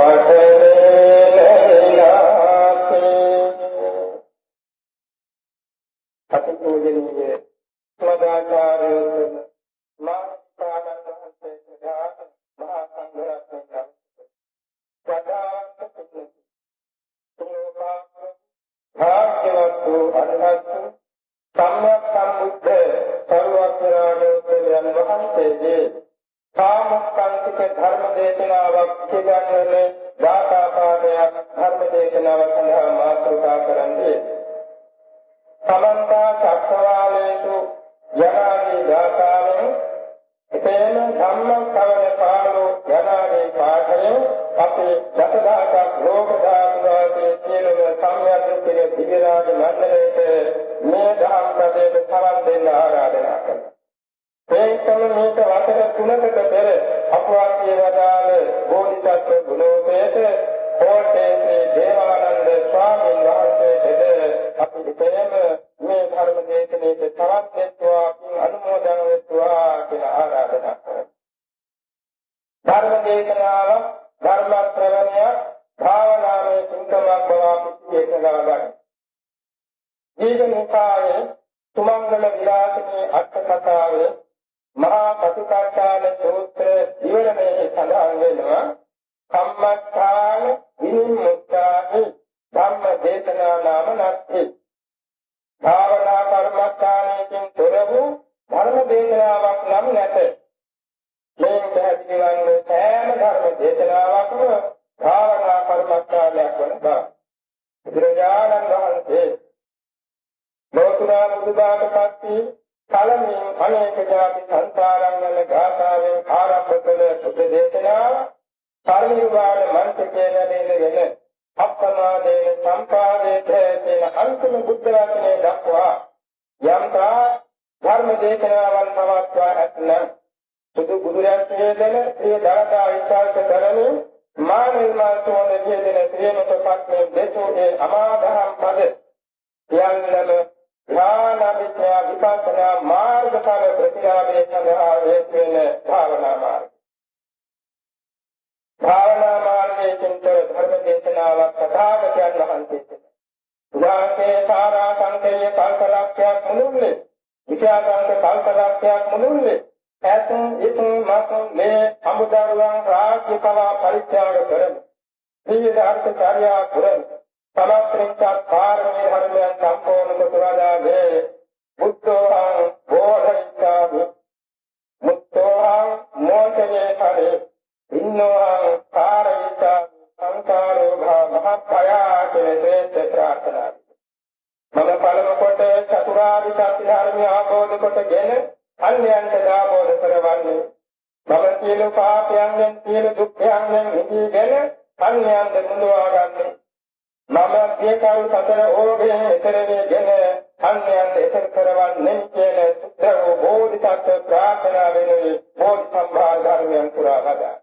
Marquez අන්‍යයන්ට මුදවා ගන්නේ මම පියකල් සතර ඕගේ එතරෙගෙන අන්‍යයන් එතර කරවන්නේ කියන සුද්ධ වූ බෝධිසත්ව ප්‍රාර්ථනා වෙනුයි බෝධි සම්භාර ධර්මයන් පුරා ගදා.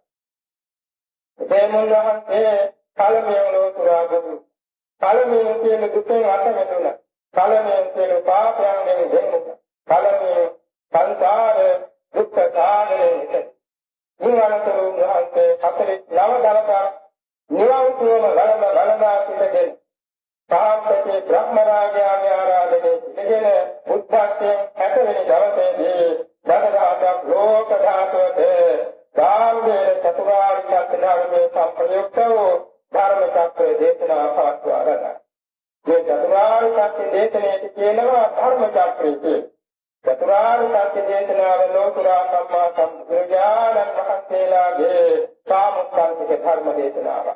ඒ මුල්වහන්සේ කලමියන් ලෝතුරා බුදු. කලමියන් කියන දුකෙන් අත මෙතුණ. කලමියන් කියන පාපයන්ගෙන් දෙන්නු. කලමියන් සංසාර දුක්ඛ සාගරේ නිවනතර වහන්සේ හතරේ නව දවසක් නිවන් සුවම වළඳ වළඳා සිටගෙන සාම්පතේ බ්‍රහ්ම රාජයාගේ ආරාධනයේ සිටගෙන බුද්ධත්වයෙන් 60 වෙනි දවසේදී දසදහසක් ලෝක ධාතුවට ගාම්භීර චතුරාර්ය සත්‍ය ධර්මයේ සම්ප්‍රයුක්ත වූ ධර්ම චක්‍රය දේශනා පවත්වා ගන්නවා. මේ චතුරාර්ය සත්‍ය දේශනාවේ කියනවා ධර්ම චක්‍රය කියලා. චතුරාර්ය සත්‍ය දේශනාව ලෝතුරා සම්මා සම්බුද්ධානන් වහන්සේලාගේ සාමුක්ඛාන්තික ධර්ම දේශනාව.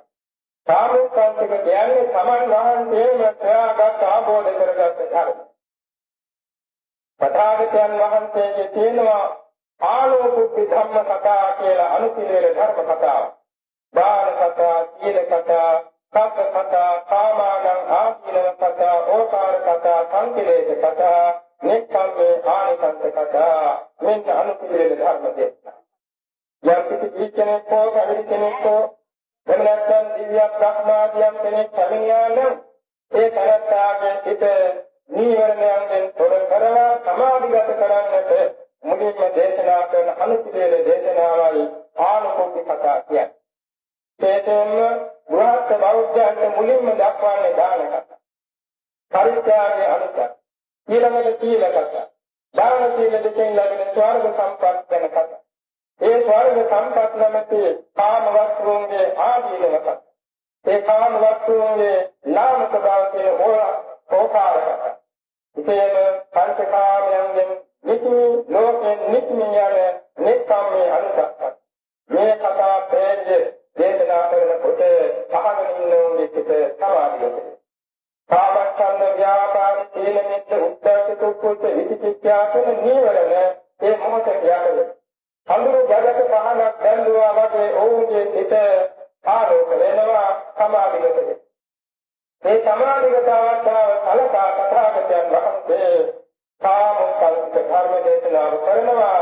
සාමුක්ඛාන්තික කියන්නේ සමන් වහන්සේම ප්‍රයාගත් ආબોධ කරගත් ධර්ම. පඨාගතයන් වහන්සේගේ තියෙනවා ආලෝකුප්පි ධම්ම කතා කියලා අනුපිළිවෙල ධර්ම කතාව. බාල කතා, සීල කතා, සබ්බ කතා, කාමානං ආදීනව කතා, ඕකාර කතා, සංකලේශ කතා, නික්කම්මේ ආනිසංස කතා මෙන්න අනුපිළිවෙල ධර්ම දේශනා. යම් කිසි කෙනෙක් හෝ කවුරු කෙනෙක් හෝ එහෙම නැත්නම් දිව්‍ය බ්‍රහ්මාදියම් කෙනෙක් කමියානම් ඒ තරත්තාගේ සිට නීවරණයන්ගෙන් තොර කරලා සමාධිගත කරන්නට මුලින්ම දේශනා කරන අනුපිළිවෙල දේශනාවයි ආනුකම්පික කතා කියන්නේ. ඒකෙන්ම ගෘහස්ත බෞද්ධයන්ට මුලින්ම දක්වන්නේ දාන කතා. පරිත්‍යාගයේ අනුසක්. ඊළඟට සීල කතා. දාන සීල දෙකෙන් ලැබෙන ස්වර්ග සම්පත් ගැන කතා. ඒ ස්වර්ග සම්පත් නැමැති කාම වස්තුන්ගේ ආදීනව කතා. ඒ කාම වස්තුන්ගේ නාමක බව කියන ඕකාර කතා. ඉතින් පංචකාමයන්ගෙන් නිති ලෝකෙන් නිත්‍ය යන නික්කම්මේ අනුසක්කත්. මේ කතා ප්‍රේජ්‍ය දේශනා කරනකොට අහගෙන ඉන්නෝගේ සිට සමාධියට. කාමච්ඡන්ද ව්‍යාපාර සීල මිත්‍ය උද්දච්ච කුච්ච විචිකිච්ඡා කියන නීවරණ ඒ මොහොතේ යටද. අඳුරු ගැලක පහනක් දැල්ලුවා වගේ ඔවුන්ගේ සිට ආලෝක වෙනවා සමාධියට. මේ සමාධිගත අවස්ථාව කලකා තථාගතයන් වහන්සේ කාමෝත්පන්න ධර්ම දේශනාව කරනවා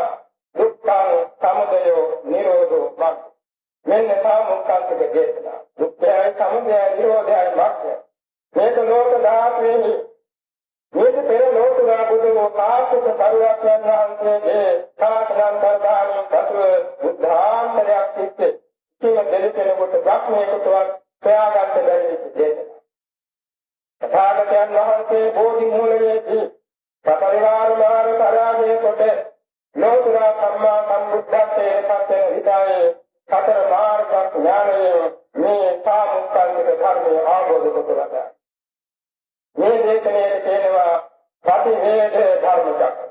දුක්ඛං සමුදය නිරෝධෝ මග්ග මෙන්න කාමෝත්පන්න දේශනාව දුක්ඛය සමුදය නිරෝධය මග්ග මේක ලෝක ධාතුවේ මේක පෙර ලෝක ධාතුවේ කාශ්‍යප සරුවක්යන් වහන්සේගේ සාතනන් දර්ශාණයෙන් පසුව බුද්ධාන්තරයක් සිත්තේ කියන දෙලෙකට බ්‍රහ්මයකටවත් ප්‍රයාගන්න බැරි දේශනාව තථාගතයන් වහන්සේ බෝධි මූලයේදී සපරිවාර මාර්ග පරාජය කොට ලෝතර සම්මා සම්බුද්ධත්වයේ පත් විදායේ සතර මාර්ග ඥානයේ මේ සාමුක්ඛංගික ධර්මය ආબોධ කොට මේ දේශනාවේ තේනවා ප්‍රතිවේද ධර්ම චක්‍ර.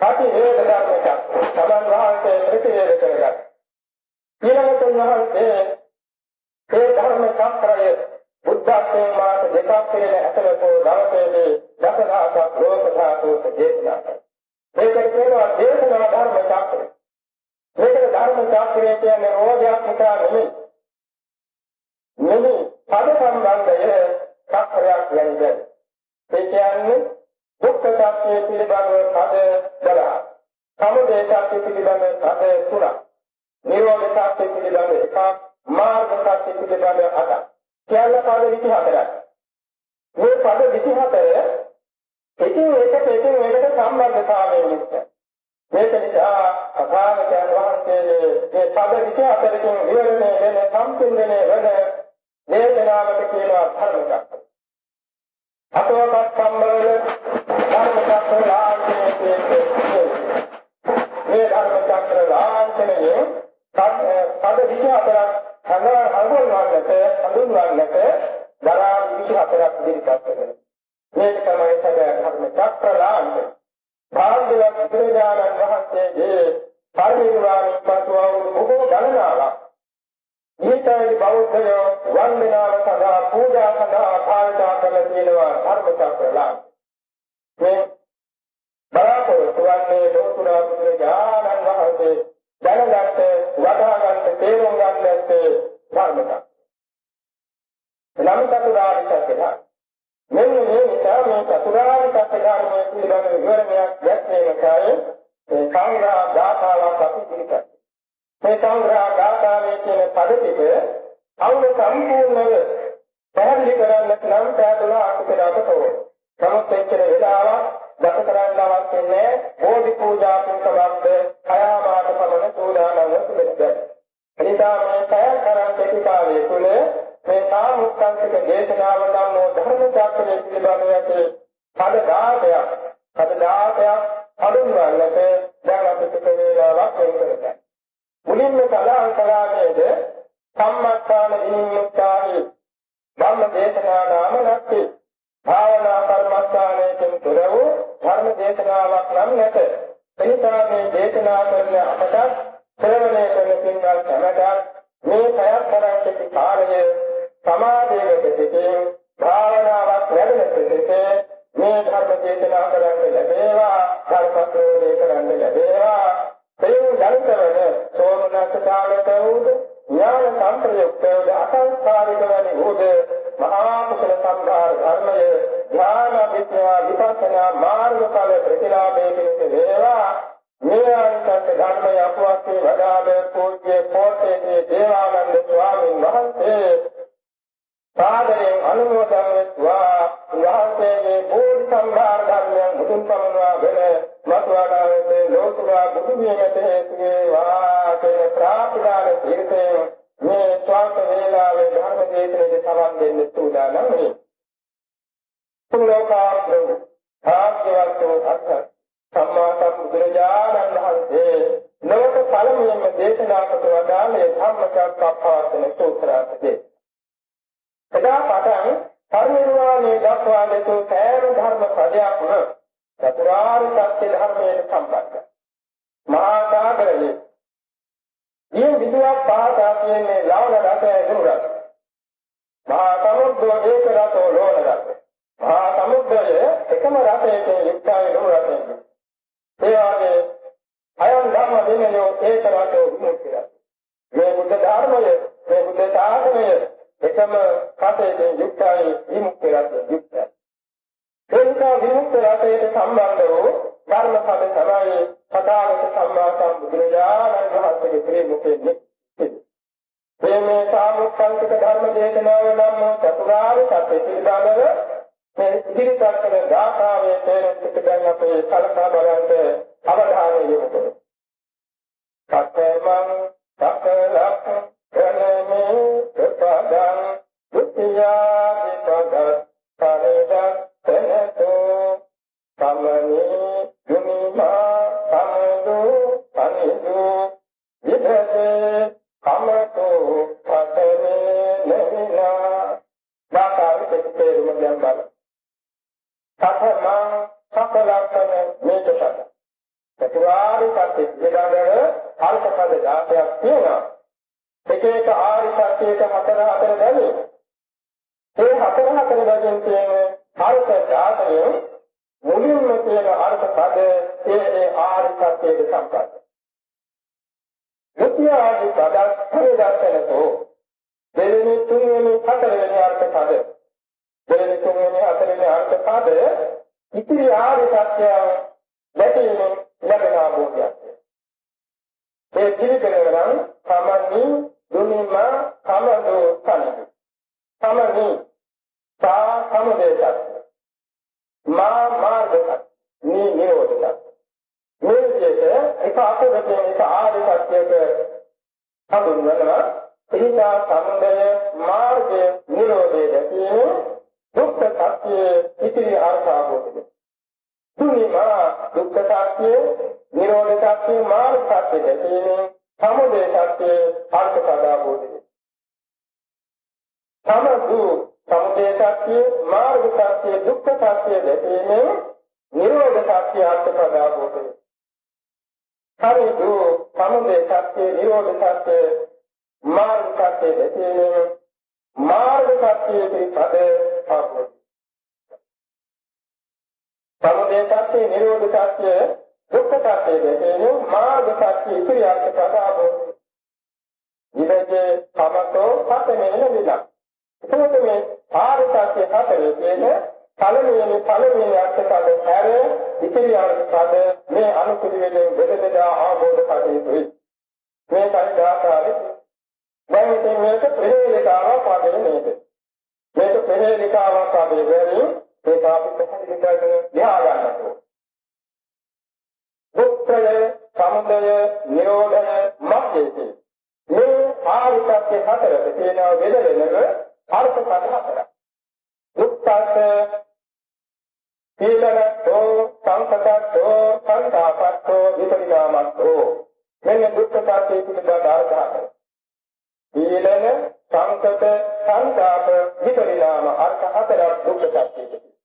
ප්‍රතිවේද ධර්ම චක්‍ර. සමන් වහන්සේ ප්‍රතිවේද කරගත්. ඊළඟට වහන්සේ ඒ ධර්ම චක්‍රයේ බුද්ධත්වයේ මාස දෙකක් වෙන ඇතලකෝ දවසේදී දසදහසක් ලෝක ධාතුක දේශනා කරනවා. මේකට කියනවා දේශනා ධර්ම චක්‍රය. මේකට ධර්ම චක්‍රය කියන්නේ රෝධයක් නිසා නෙමෙයි. නෙමෙයි පද සම්බන්ධය චක්‍රයක් වෙන්නේ. ඒ කියන්නේ දුක්ඛ සත්‍ය පිළිබඳව පද 12. සමුදය සත්‍ය පිළිබඳව පද 3. නිරෝධ සත්‍ය පිළිබඳව එකක් මාර්ග සත්‍ය පිළිබඳව 8ක්. කියන්න පද 24ක්. මේ පද 24 එකින් එකට එකින් එකට සම්බන්ධතාවයෙන් යුක්ත. මේක නිසා අභාවයන් වහන්සේ මේ පද 24කින් විවරණය වෙන සම්පූර්ණනේ වෙන දේශනාවක කියනවා ධර්මයක්. අතෝපත් සම්බවල ධර්මචක්‍ර ලාංඡනයේ මේ ධර්මචක්‍ර ලාංඡනයේ පද 24ක් හඳුන්වන්නට හඳුන්වන්නට දරා 24ක් ඉදිරිපත් කරනවා. මේක තමයි සැබෑ කර්ම චක්‍රලාංග. භාග්‍යවත් බුදුරජාණන් වහන්සේගේ පරිනිර්වාණය පසු අවුරුදු බොහෝ ගණනාවක් ඊටයි බෞද්ධයෝ වන්දනාව සඳහා පූජා සඳහා භාවිතා කරලා තියෙනවා ධර්ම චක්‍රලාංග. මේ බලාපොරොත්තු වන්නේ ලෝතුරා බුදුරජාණන් අනුමෝදන් වෙත්වා වහන්සේගේ බෝධි සම්භාර ධර්මයන් මුතුන් පමනවා වෙන මතුවඩාවේ ලෝතුරා බුදු වියමට හේතු වේවා කියන ප්‍රාර්ථනාව පිළිපේ මේ ස්වාර්ථ වේලාවේ ධර්ම දේශනාවේ සමන් දෙන්න සූදානම් වෙන්නේ. තුලෝකාර්ථ භාග්‍යවත් වූ අර්ථ සම්මා සම්බුදුරජාණන් වහන්සේ ලෝක පළමුවෙන්ම දේශනා කොට වදාළේ ධම්මචක්කප්පවත්තන සූත්‍රයේදී. එදා පටන් පරිනිර්වාණය දක්වා දෙතු සෑම ධර්ම පදයක්ම චතුරාර්ය සත්‍ය ධර්මයට සම්බන්ධයි. මහා සාගරයේ මේ විදුලක් පහතා කියන්නේ ලවණ රසය දුරක්. මහා සමුද්‍රය ඒක රසෝ ලෝණ රස. මහා සමුද්‍රය එකම රසයකින් යුක්තයි ලෝණ රසයෙන්. ඒ වගේ අයම් ධර්ම දෙන්නේ ඒක රසෝ විමුක්තිය. මේ බුද්ධ ධර්මය මේ බුද්ධ ශාසනය එකම කටයකින් යුක්තයි විමුක්තිය රස යුක්තයි. එනිසා විමුක්ති රසයට සම්බන්ධ වූ ධර්ම පද තමයි සදාගත සම්මා සම්බුදුරජාණන් වහන්සේගේ ප්‍රේමකෙන්නේ. මේ සාමුක්ඛංශක ධර්ම දේශනාව නම් චතුරාර්ය සත්‍ය පිළිබඳව මේ ඉදිරිපත් කළ ධාතාවේ තේරුම් පිටගෙන අපේ කලකා බලන්ට අවධානය යොමු කරමු. සත්‍යමං සකලක් කරණමේ ප්‍රපදං සමුදය සත්‍ය නිරෝධ සත්‍ය දුක්ඛ සත්‍ය දැකීමෙන් මාර්ග සත්‍ය ඉතිරි අර්ථ ප්‍රදාපෝතය. ඉබේ සමතෝ පතමෙන විලක් එතකොට මේ පාරිසත්‍ය හතරේ තියෙන පළවෙනි පළවෙනි අර්ථකථන හැර ඉතිරි අර්ථකථන මේ අනුපිළිවෙලෙන් බෙද බෙදා ආબોධ කටයුතුයි. මේ සංඝාතාවේ දැන් ඉතින් මේක ප්‍රහේලිකාවක් වගේ නේද? මේක ප්‍රහේලිකාවක් වගේ වෙරින් ඒක අපි පැහැදිලි කරගෙන ලියා ගන්නවා. දුක්ඛය, සමුදය, නිරෝධය, මග්ගය. මේ ආරිසත්‍ය හතරට තියෙන වෙලෙලම අර්ථ පද හතරක්. දුක්ඛත සීලනතෝ සංකතතෝ සංතාපත්තෝ විපරිණාමත්තෝ මෙන්න දුක්ඛ සත්‍ය පිළිබඳ අර්ථ හතර. සීලන සංකත සංතාප විපරිණාම අර්ථ හතරක් දුක්ඛ සත්‍යයේ.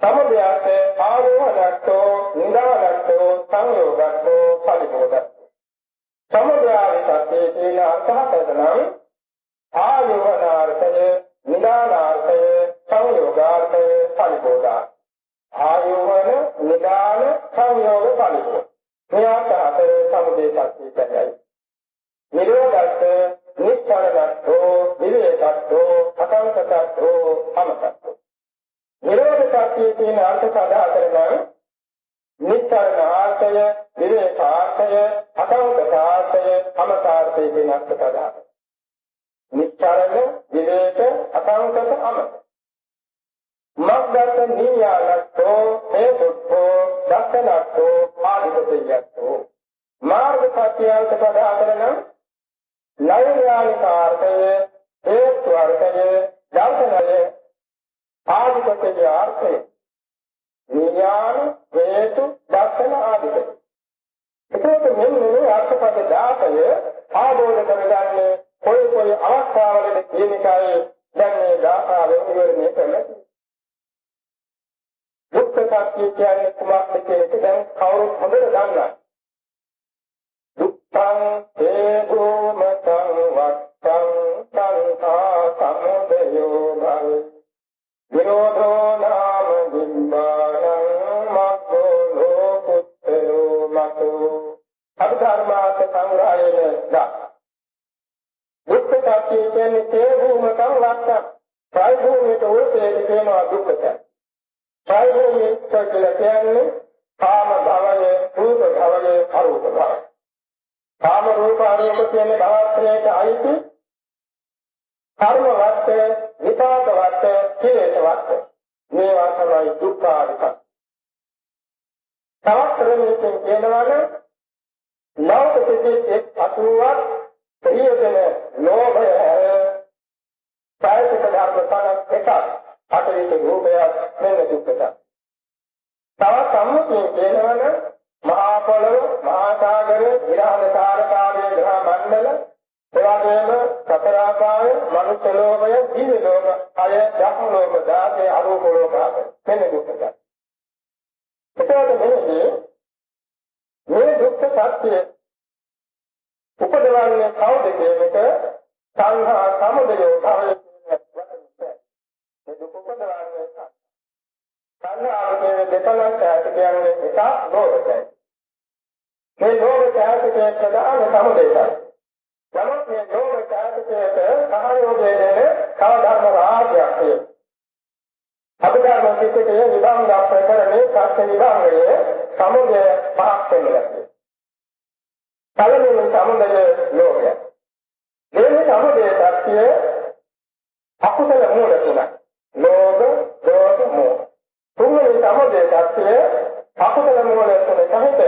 සමුදයත් ආරෝහණත්තෝ නිදානත්තෝ සංයෝගත්තෝ පරිබෝධත්තෝ. සමුදයාවේ සත්‍යයේ තියෙන අර්ථ හතර නම් ආයෝවනාර්ථය නිදානාර්ථය සංයෝගාර්ථය පරිබෝධා ආයෝවන නිදාන සංයෝග පරිබෝධ මේ අතර සමුදේ සත්‍ය කියයි නිරෝධස්ස නිච්ඡලගතෝ විවේකත්තෝ අකංකතත්තෝ අමතත්තෝ නිරෝධ සත්‍යයේ තියෙන අර්ථ පද අතර නම් නිච්ඡලනාර්ථය විවේකාර්ථය අකංකතාර්ථය අමතාර්ථය කියන අර්ථ පද නිච්චරණ විවේක අසංකත අමත මග්ගත නියාලත්තෝ හේතුත්තෝ දක්ෂණත්තෝ ආදිපතියත්තෝ. මාර්ග සත්‍යයන්ත පද අතරනම් නෛර්යානික අර්ථය හේතු අර්ථය දර්ශනය ආධිපත්‍ය අර්ථය විඥාන හේතු දර්ශන ආදික එතකොට මෙන්න මේ අර්ථපද 16 ආબોධ කරගන්නේ කොයි කොයි අවස්ථාවලද කියන එකයි දැන් මේ දාසාවෙන් විවරණය කරන්නේ. දුක්ඛ සත්‍ය කියන්නේ කුමක්ද කියන එක දැන් කවුරුත් හොඳට දන්නවා. දුක්ඛං හේතුමතං වත්තං සංඛා සමුදයෝ භව විරෝධෝ නාම බිම්බානං මග්ගෝ ලෝකුත්තරෝ මතෝ අභිධර්මාත සංග්‍රහයෙන් දා දුක්ඛ සත්‍ය කියන්නේ හේතුමතං වත්තං ප්‍රයි භූමියට උල්පේ කියනවා දුක්ඛ සත්‍ය ප්‍රයි භූමිය කියන්නේ කාම භවය, රූප භවය, අරූප භවය. කාම රූප අරූප කියන භවත්‍රයට අයිති කර්ම වත් විපාක වත් කෙලෙස් වත් මේවා තමයි දුක්ඛාරික තවත් ක්‍රමයකින් කියනවනම් ලෞකික එක් අසුවක් ප්‍රියදෙන ලෝභය සායික ධර්ම තනක් එකක් අටවිත රූපයක් මෙන්න දුක්ඛත. තවත් සම්මුතියෙන් කියනවනම් මහා පොළොව, මහා සාගරය, විරාම සාරකාරයේ ග්‍රහ මණ්ඩල, එවැගේම සතර ආකාය, මනුෂ්‍ය ලෝකය, දිව්‍ය ලෝක, අය ධම්ම ලෝක, දාසේ අරූප ලෝක මෙන්න දුක්ඛ. එතකොට මෙන්නේ මේ දුක්ඛ සත්‍ය උපදවන්නේ කවුද කියන එක සංහා සමුදය භාවය කියන වචනේ. මේ දුක උපදවන්නේ සංහාව කියන දෙතලක් ඇති කියන්නේ එකක් ලෝකයි. මේ ලෝභ ඡායකයේ ප්‍රධාන සමුදේශය. නමුත් මේ ලෝභ ඡායකයේ සහයෝගයේ දෙන කවධර්ම රාජ්‍යයක් තියෙනවා. අභිධර්ම සිතේ විභංග ප්‍රකරණේ සත්‍ය විභංගයේ සමුදය පහක් වෙනවා. පළවෙනි සමුදය ලෝභය. දෙවෙනි සමුදය සත්‍ය අකුසල මූල තුනක්. ලෝභ, දෝෂ, මෝහ. තුන්වෙනි සමුදය සත්‍ය අකුසල මූල තුන සහිත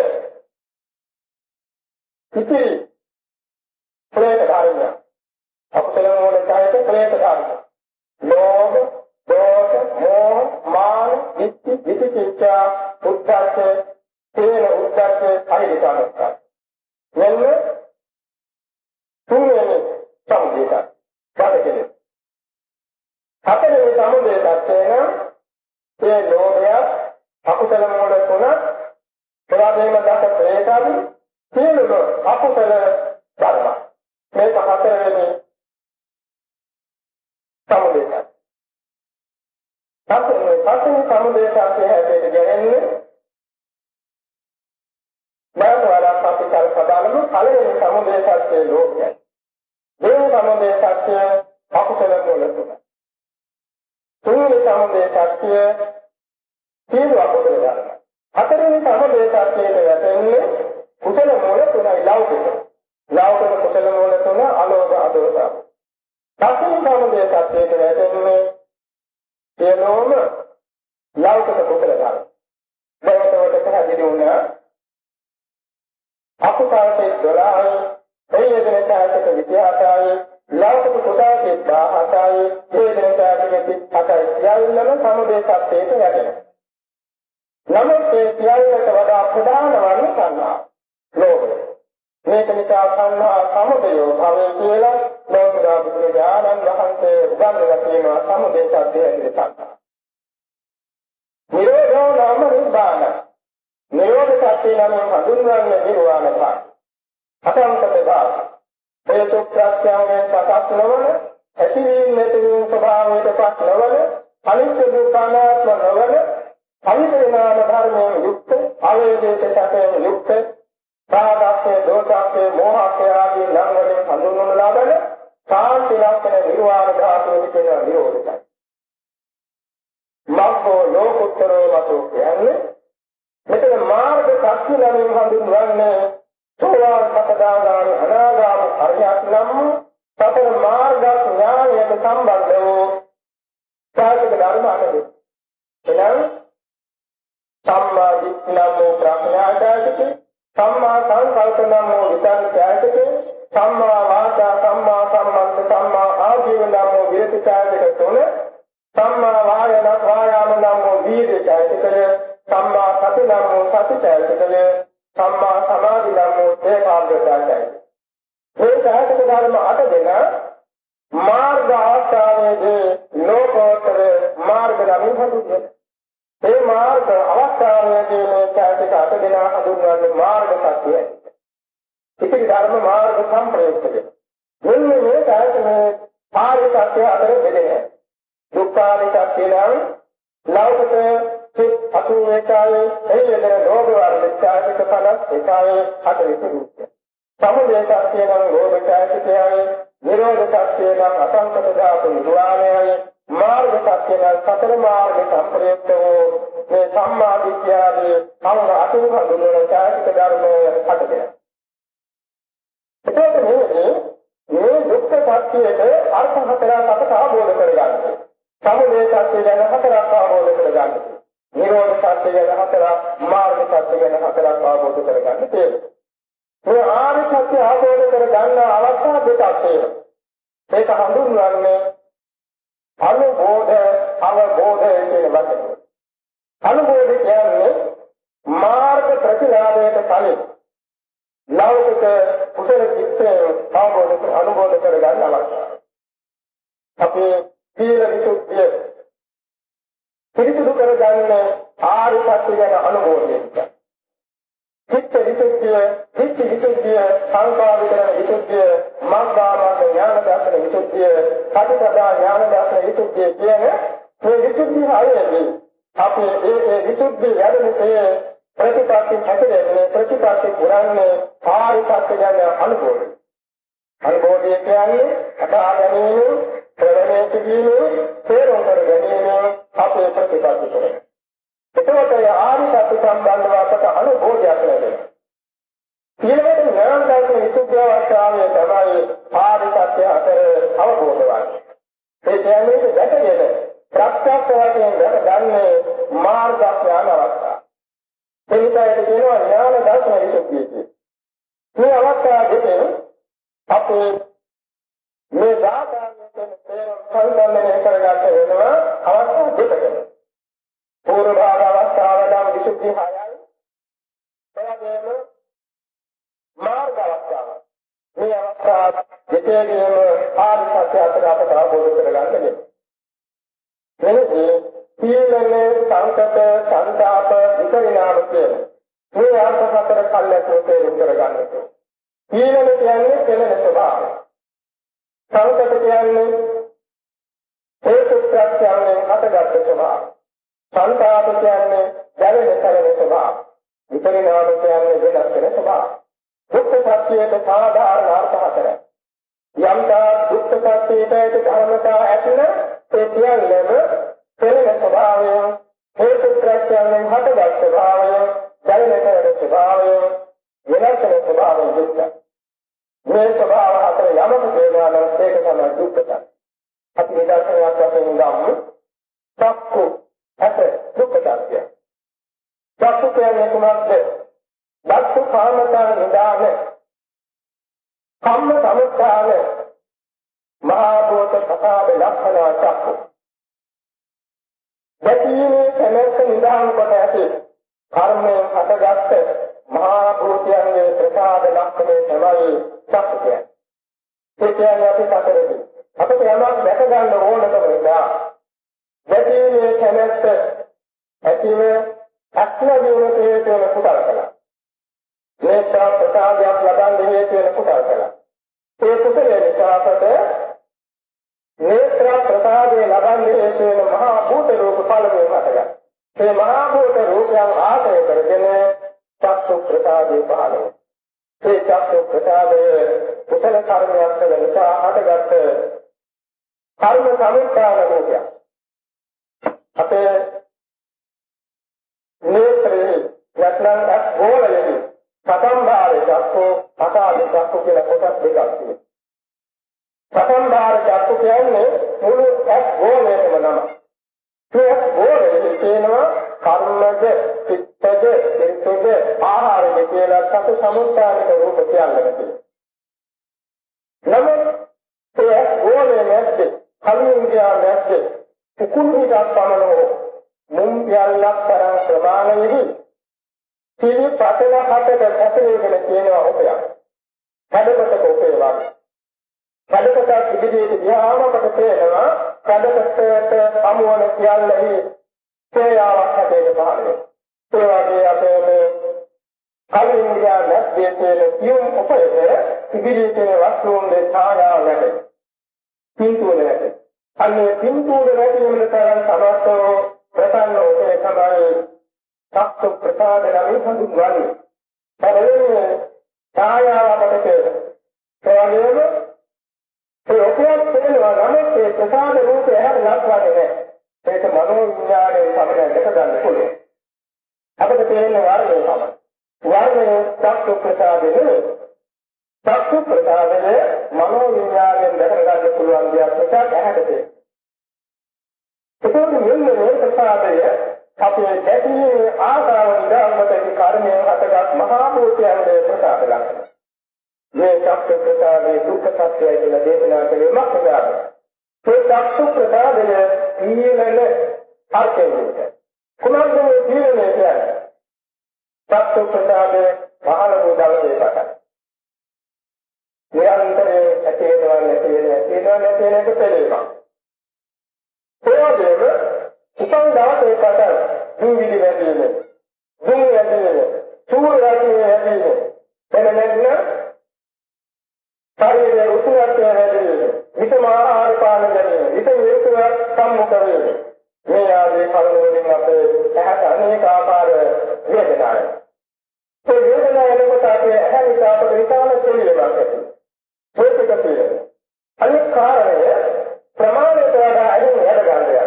ඉතිරි ප්‍රේත ධර්මය අකුසල මූල කායක ප්‍රේත ධර්ම ලෝභ දෝෂ මෝහ මාන විච්චි විචිකිච්ඡා උද්ධච්ච තේන උද්ධච්ච පරිවිතනස්ස මෙන්න තුන්වෙනි සමුදේශ ගතකෙලෙ හතරවෙනි සමුදේශ තේන ඒ ලෝභය අකුසල මූල තුන එවාගෙම දස ප්‍රේතයන් සියලුම අකුසල ධර්ම මේක හතරවෙනි අකුලමින් හඳුන්වන්නේ සෝවාන් සකදාගාමි අනාගාමි අරියත් නම් සතර මාර්ග ඥානයට සම්බන්ධ වූ සාධක ධර්ම අටයි. එනම් සම්මා දිට්ඨිය වූ ප්‍රඥාට ඇතික සම්මා සංකල්ප නම් වූ විචාරයට ඇතික සම්මා වාචා සම්මා සම්මන්ත සම්මා ආජීව නම් වූ විරතිකාරයට තුන සම්මා වායන වායාම නම් වූ වීර්යයට ඇතික සම්මා ඒකාග්‍රතාව චෛතකය මේ චෛතක ධර්ම අට දෙන මාර්ග ආස්ථානයේදී ලෝකෝත්තර මාර්ග ගමින් හඳුන්වන්නේ මේ මාර්ග අවස්ථාවේදී මේ චෛතක අට දෙන හඳුන්වන්නේ මාර්ග සත්‍යයයි. ඉතිරි ධර්ම මාර්ග සම්ප්‍රයුක්තය. මෙන්න මේ චෛතක මේ පාරි සත්‍ය අතර බෙදෙන්නේ දුක්ඛාරි සත්‍ය නම් ලෞකික සිත් අසුවේකායේ එයදෙන රෝග වර්ධිකායක පලස් ඒකායේ හත විසුද්ධිය. සමුදය සත්‍ය නම් රෝග ඡායකයයි නිරෝධ සත්‍ය නම් අසංකත ධාතු නිර්වාණයයි මාර්ග සත්‍ය නම් සතර මාර්ග සම්ප්‍රයුක්ත වූ මේ සම්මා විද්‍යාවේ අංග අතුරු හඳුන්වන ඡායක ධර්මයේ හතදෙන. එතකොට මේ මේ දුක්ඛ සත්‍යයේ අර්ථ හතරක් අපට අවබෝධ කරගන්න. සමුදය සත්‍ය ගැන හතරක් අවබෝධ කරගන්න. නිරෝධ සත්‍ය ගැන හතරක්, මාර්ග සත්‍ය ගැන හතරක් අවබෝධ කරගන්න තියෙනවා. මේ ආර්ය සත්‍ය අවබෝධ කරගන්න අවස්ථා දෙකක් තියෙනවා. ඒක හඳුන්වන්නේ අනුබෝධ, අවබෝධ කියන වචන. අනුබෝධ කියන්නේ මාර්ග ප්‍රතිලාභයට කලින් ලෞකික කුසල චිත්තය අවබෝධ අනුබෝධ කරගන්න අවශ්‍යයි. අපේ සීල විසුද්ධිය පිරිසිදු කරගන්න ආරි සත්‍ය ගැන අනුභවය. චිත්ත විසුද්ධිය, චිත්ත විසුද්ධිය, සංකාර විතරන විසුද්ධිය, මග්ගාමග්ග ඥාන දර්ශන විසුද්ධිය, සතිපදා ඥාන දර්ශන විසුද්ධිය කියන මේ විසුද්ධිය හයේදී අපි ඒ ඒ විසුද්ධිය යදිනේ ප්‍රතිපත්ති හැදෙන්නේ ප්‍රතිපත්ති පුරන්නේ ආරි සත්‍ය ගැන අනුභවය. අනුභවය කියන්නේ අසා ගැනීම ප්‍රවණය කිරීමේ තේරුම් කර ගැනීම අපේ ප්‍රතිපත්ති කරේ. එතකොට ආරි සත්‍ය සම්බන්ධව අපට අනුභෝධයක් ලැබෙනවා. ඊළඟට ඥාන දර්ශන විසුද්ධිය අවස්ථාවේ තමයි ආරි සත්‍ය අතර අවබෝධ වන්නේ. ඒ කියන්නේ දැකගෙන ප්‍රත්‍යක්ෂ වශයෙන් දැකගන්නේ මාර්ග ඥාන අවස්ථාව. ඒ නිසා ඒක කියනවා ඥාන දර්ශන විසුද්ධිය කියලා. මේ අවස්ථාව දෙකෙන් අපේ මේ දාතාවෙන් තේරුම් සම්බන්ධනය කරගන්න වෙනවා අවස්ථා දෙකකට. පූර්ව භාග අවස්ථාව නම් විසුද්ධි හයයි. එවැගේම මාර්ග අවස්ථාව. මේ අවස්ථාව දෙකේදීම ආදි සත්‍ය අතර අපට අවබෝධ කරගන්න වෙනවා. මෙලෙසේ සීලනේ සංකත සංතාප විපරිණාම කියන මේ අර්ථ හතර කල්ැතුව තේරුම් කරගන්න ඕනේ. සීලන කියන්නේ කෙලෙන ස්වභාවය. සංකත කියන්නේ හේතු ප්‍රත්‍යයෙන් හටගත් ස්වභාවය. සංතාප කියන්නේ දැවෙන සැලෙන ස්වභාවය. විපරිණාම කියන්නේ වෙනස් වෙන ස්වභාවය. දුක්ඛ සත්‍යයේ සාධාරණ අර්ථ හතරයි. යම්තා දුක්ඛ සත්‍යයේ ධර්මතා ඇතින ඒ සියල්ලම පෙරෙන ස්වභාවය හේතු ප්‍රත්‍යයෙන් හටගත් ස්වභාවය දැවෙන සැලෙන ස්වභාවය වෙනස් වෙන ස්වභාවය දුක්ඛ මේ ස්වභාව හතර යමක තේනවා නම් ඒක තමයි දුක්ඛත. අපි නිදර්ශනයක් වශයෙන් ගමු. චක්කු ඇස දුක්ඛතය. චක්කු කියන්නේ කුමක්ද? දක්ෂ කාමතා නිදාන කම්ම සමුත්ථාන මහා භූත කතාව ලක්ෂණ චක්කු. දැකීමේ කැමැත්ත නිදාන කොට ඇති කර්මයෙන් හටගත් මහා භූතයන්ගේ ප්‍රසාද ලක්ෂණය තමයි චක්කය. ඒ කියන්නේ අපි සතරදී. අපිට යමක් දැක ගන්න ඕනකම නිසා දැකීමේ කැමැත්ත ඇතිව අත්ලදින හේතු වෙන කුසල කළා. මේක ප්‍රසාදයක් ලබන්න හේතු වෙන කුසල කළා. ඒ කුසලයේ නිසා අපට නේත්‍ර ප්‍රසාදේ ලබන්නේ හේතු වෙන මහා භූත රූප ඵලයෙන් හටගන්න. මේ මහා භූත රූපයන් ආශ්‍රය කරගෙන චක්ෂු ප්‍රසාදේ පහළ වෙනවා. ඒ චක්ෂු ප්‍රසාදය කුසල කර්මයක් කළ නිසා හටගත් කර්ම සමුත්පාද රූපයක්. අපේ නේත්‍රේ යත්නම් අත් ගෝලයේදී සතම්භාරේ චක්කු අසාදේ චක්කු කියලා කොටස් දෙකක් තියෙනවා. සතම්භාර චක්කු කියන්නේ මුළු අත් ගෝලයේම නම. ඒ ගෝලයේ තියෙනවා කර්මද චිත්තද චිත්තද ආහාරද කියලා සතු සමුත්පාදක රූප කියන්නේ. නමුත් ඒ ගෝලයේ නැත්තේ කලින් ගියා නැත්තේ කුකුල් හිතක් පමණ හෝ මුම් රුපියල්ක් තරම් ප්‍රමාණයෙහි සීනි පතල හතක සැපේගෙන තියෙනවා ඔපයක්. කඩකට ඔපේ වගේ. කඩකට ඉදිරියට ගියාම අපට තේරෙනවා කඩකට සමුවන සියල්ලෙහි තේයාවක් හැදෙන්න පහළ වෙනවා. ඒ වගේ අපේ මේ කලින් ගියා නැත්නම් තියෙන කියුම් ඔපයේ ඉදිරියට වස්තුන් දෙ ඡායාව නැතේ. පින්තූර නැතේ. අන්නේ පින්තූර නැති වෙන තරම් සමස්තව ප්‍රසන්න ඔපේ තමයි සත්‍ය ප්‍රසාද නම් හඳුන්වන්නේ. පළවෙනි ඡායාව අපට තේරෙනවා. ඒ වගේම ඒ ඔපයක් තේරෙනවා නම් ඒ ප්‍රසාද රූපය හැර ලක්වන්නේ නැහැ. ඒක මනෝ විඥානයේ සමග දැක ගන්න පුළුවන්. අපිට තේරෙන වර්ණය තමයි. වර්ණය සත්‍ය ප්‍රසාදේ නෙවෙයි. සත්‍ය ප්‍රසාදයේ මනෝ විඥානයෙන් දැක ගන්න පුළුවන් දෙයක් නිසා ඇහැට තේරෙනවා. ඒකෝට මෙන්න මේ ප්‍රසාදය අපේ දැකීමේ ආසාව නිරාමතේ කර්මයෙන් හටගත් මහා භූතයන්ගේ ප්‍රසාද ලක්ෂණ. මේ චක්ක ප්‍රසාදේ දුක්ඛ සත්‍යය කියලා දේශනා කළේ මක්කදාද? ඒ චක්ක ප්‍රසාදය තීවන අර්ථයෙන්. කුමක්ද මේ තීවනේ කියන්නේ? චක්ක ප්‍රසාදේ පහළ වූ දවසේ පටන්. නිරන්තරයෙන් ඇතේනවා නැතේන ඇතේනවා නැතේන එක පෙළේනවා. ඒ වගේම උපන් දවසේ පටන් දුවිලි වැඩිම දුම් වැඩිම චූර වැඩිම වැඩිම එන නැත්නම් ශරීරයේ උතුරට වැඩිම විතම ආහාර පාන ගැනීම විත හේතුව සම්මුඛ වේද මේ ආදී කරුණුවලින් අපේ ඇහැට අනේක ආකාර වේදනාවක් ඒ වේදනාව එනකොට අපේ ඇහැ නිසා අපට විශාල තේරීමක් ඇති ඒක තේරෙනවා අනිත් කාරණය ප්‍රමාණයට වඩා අයින් වැඩ ගන්නවා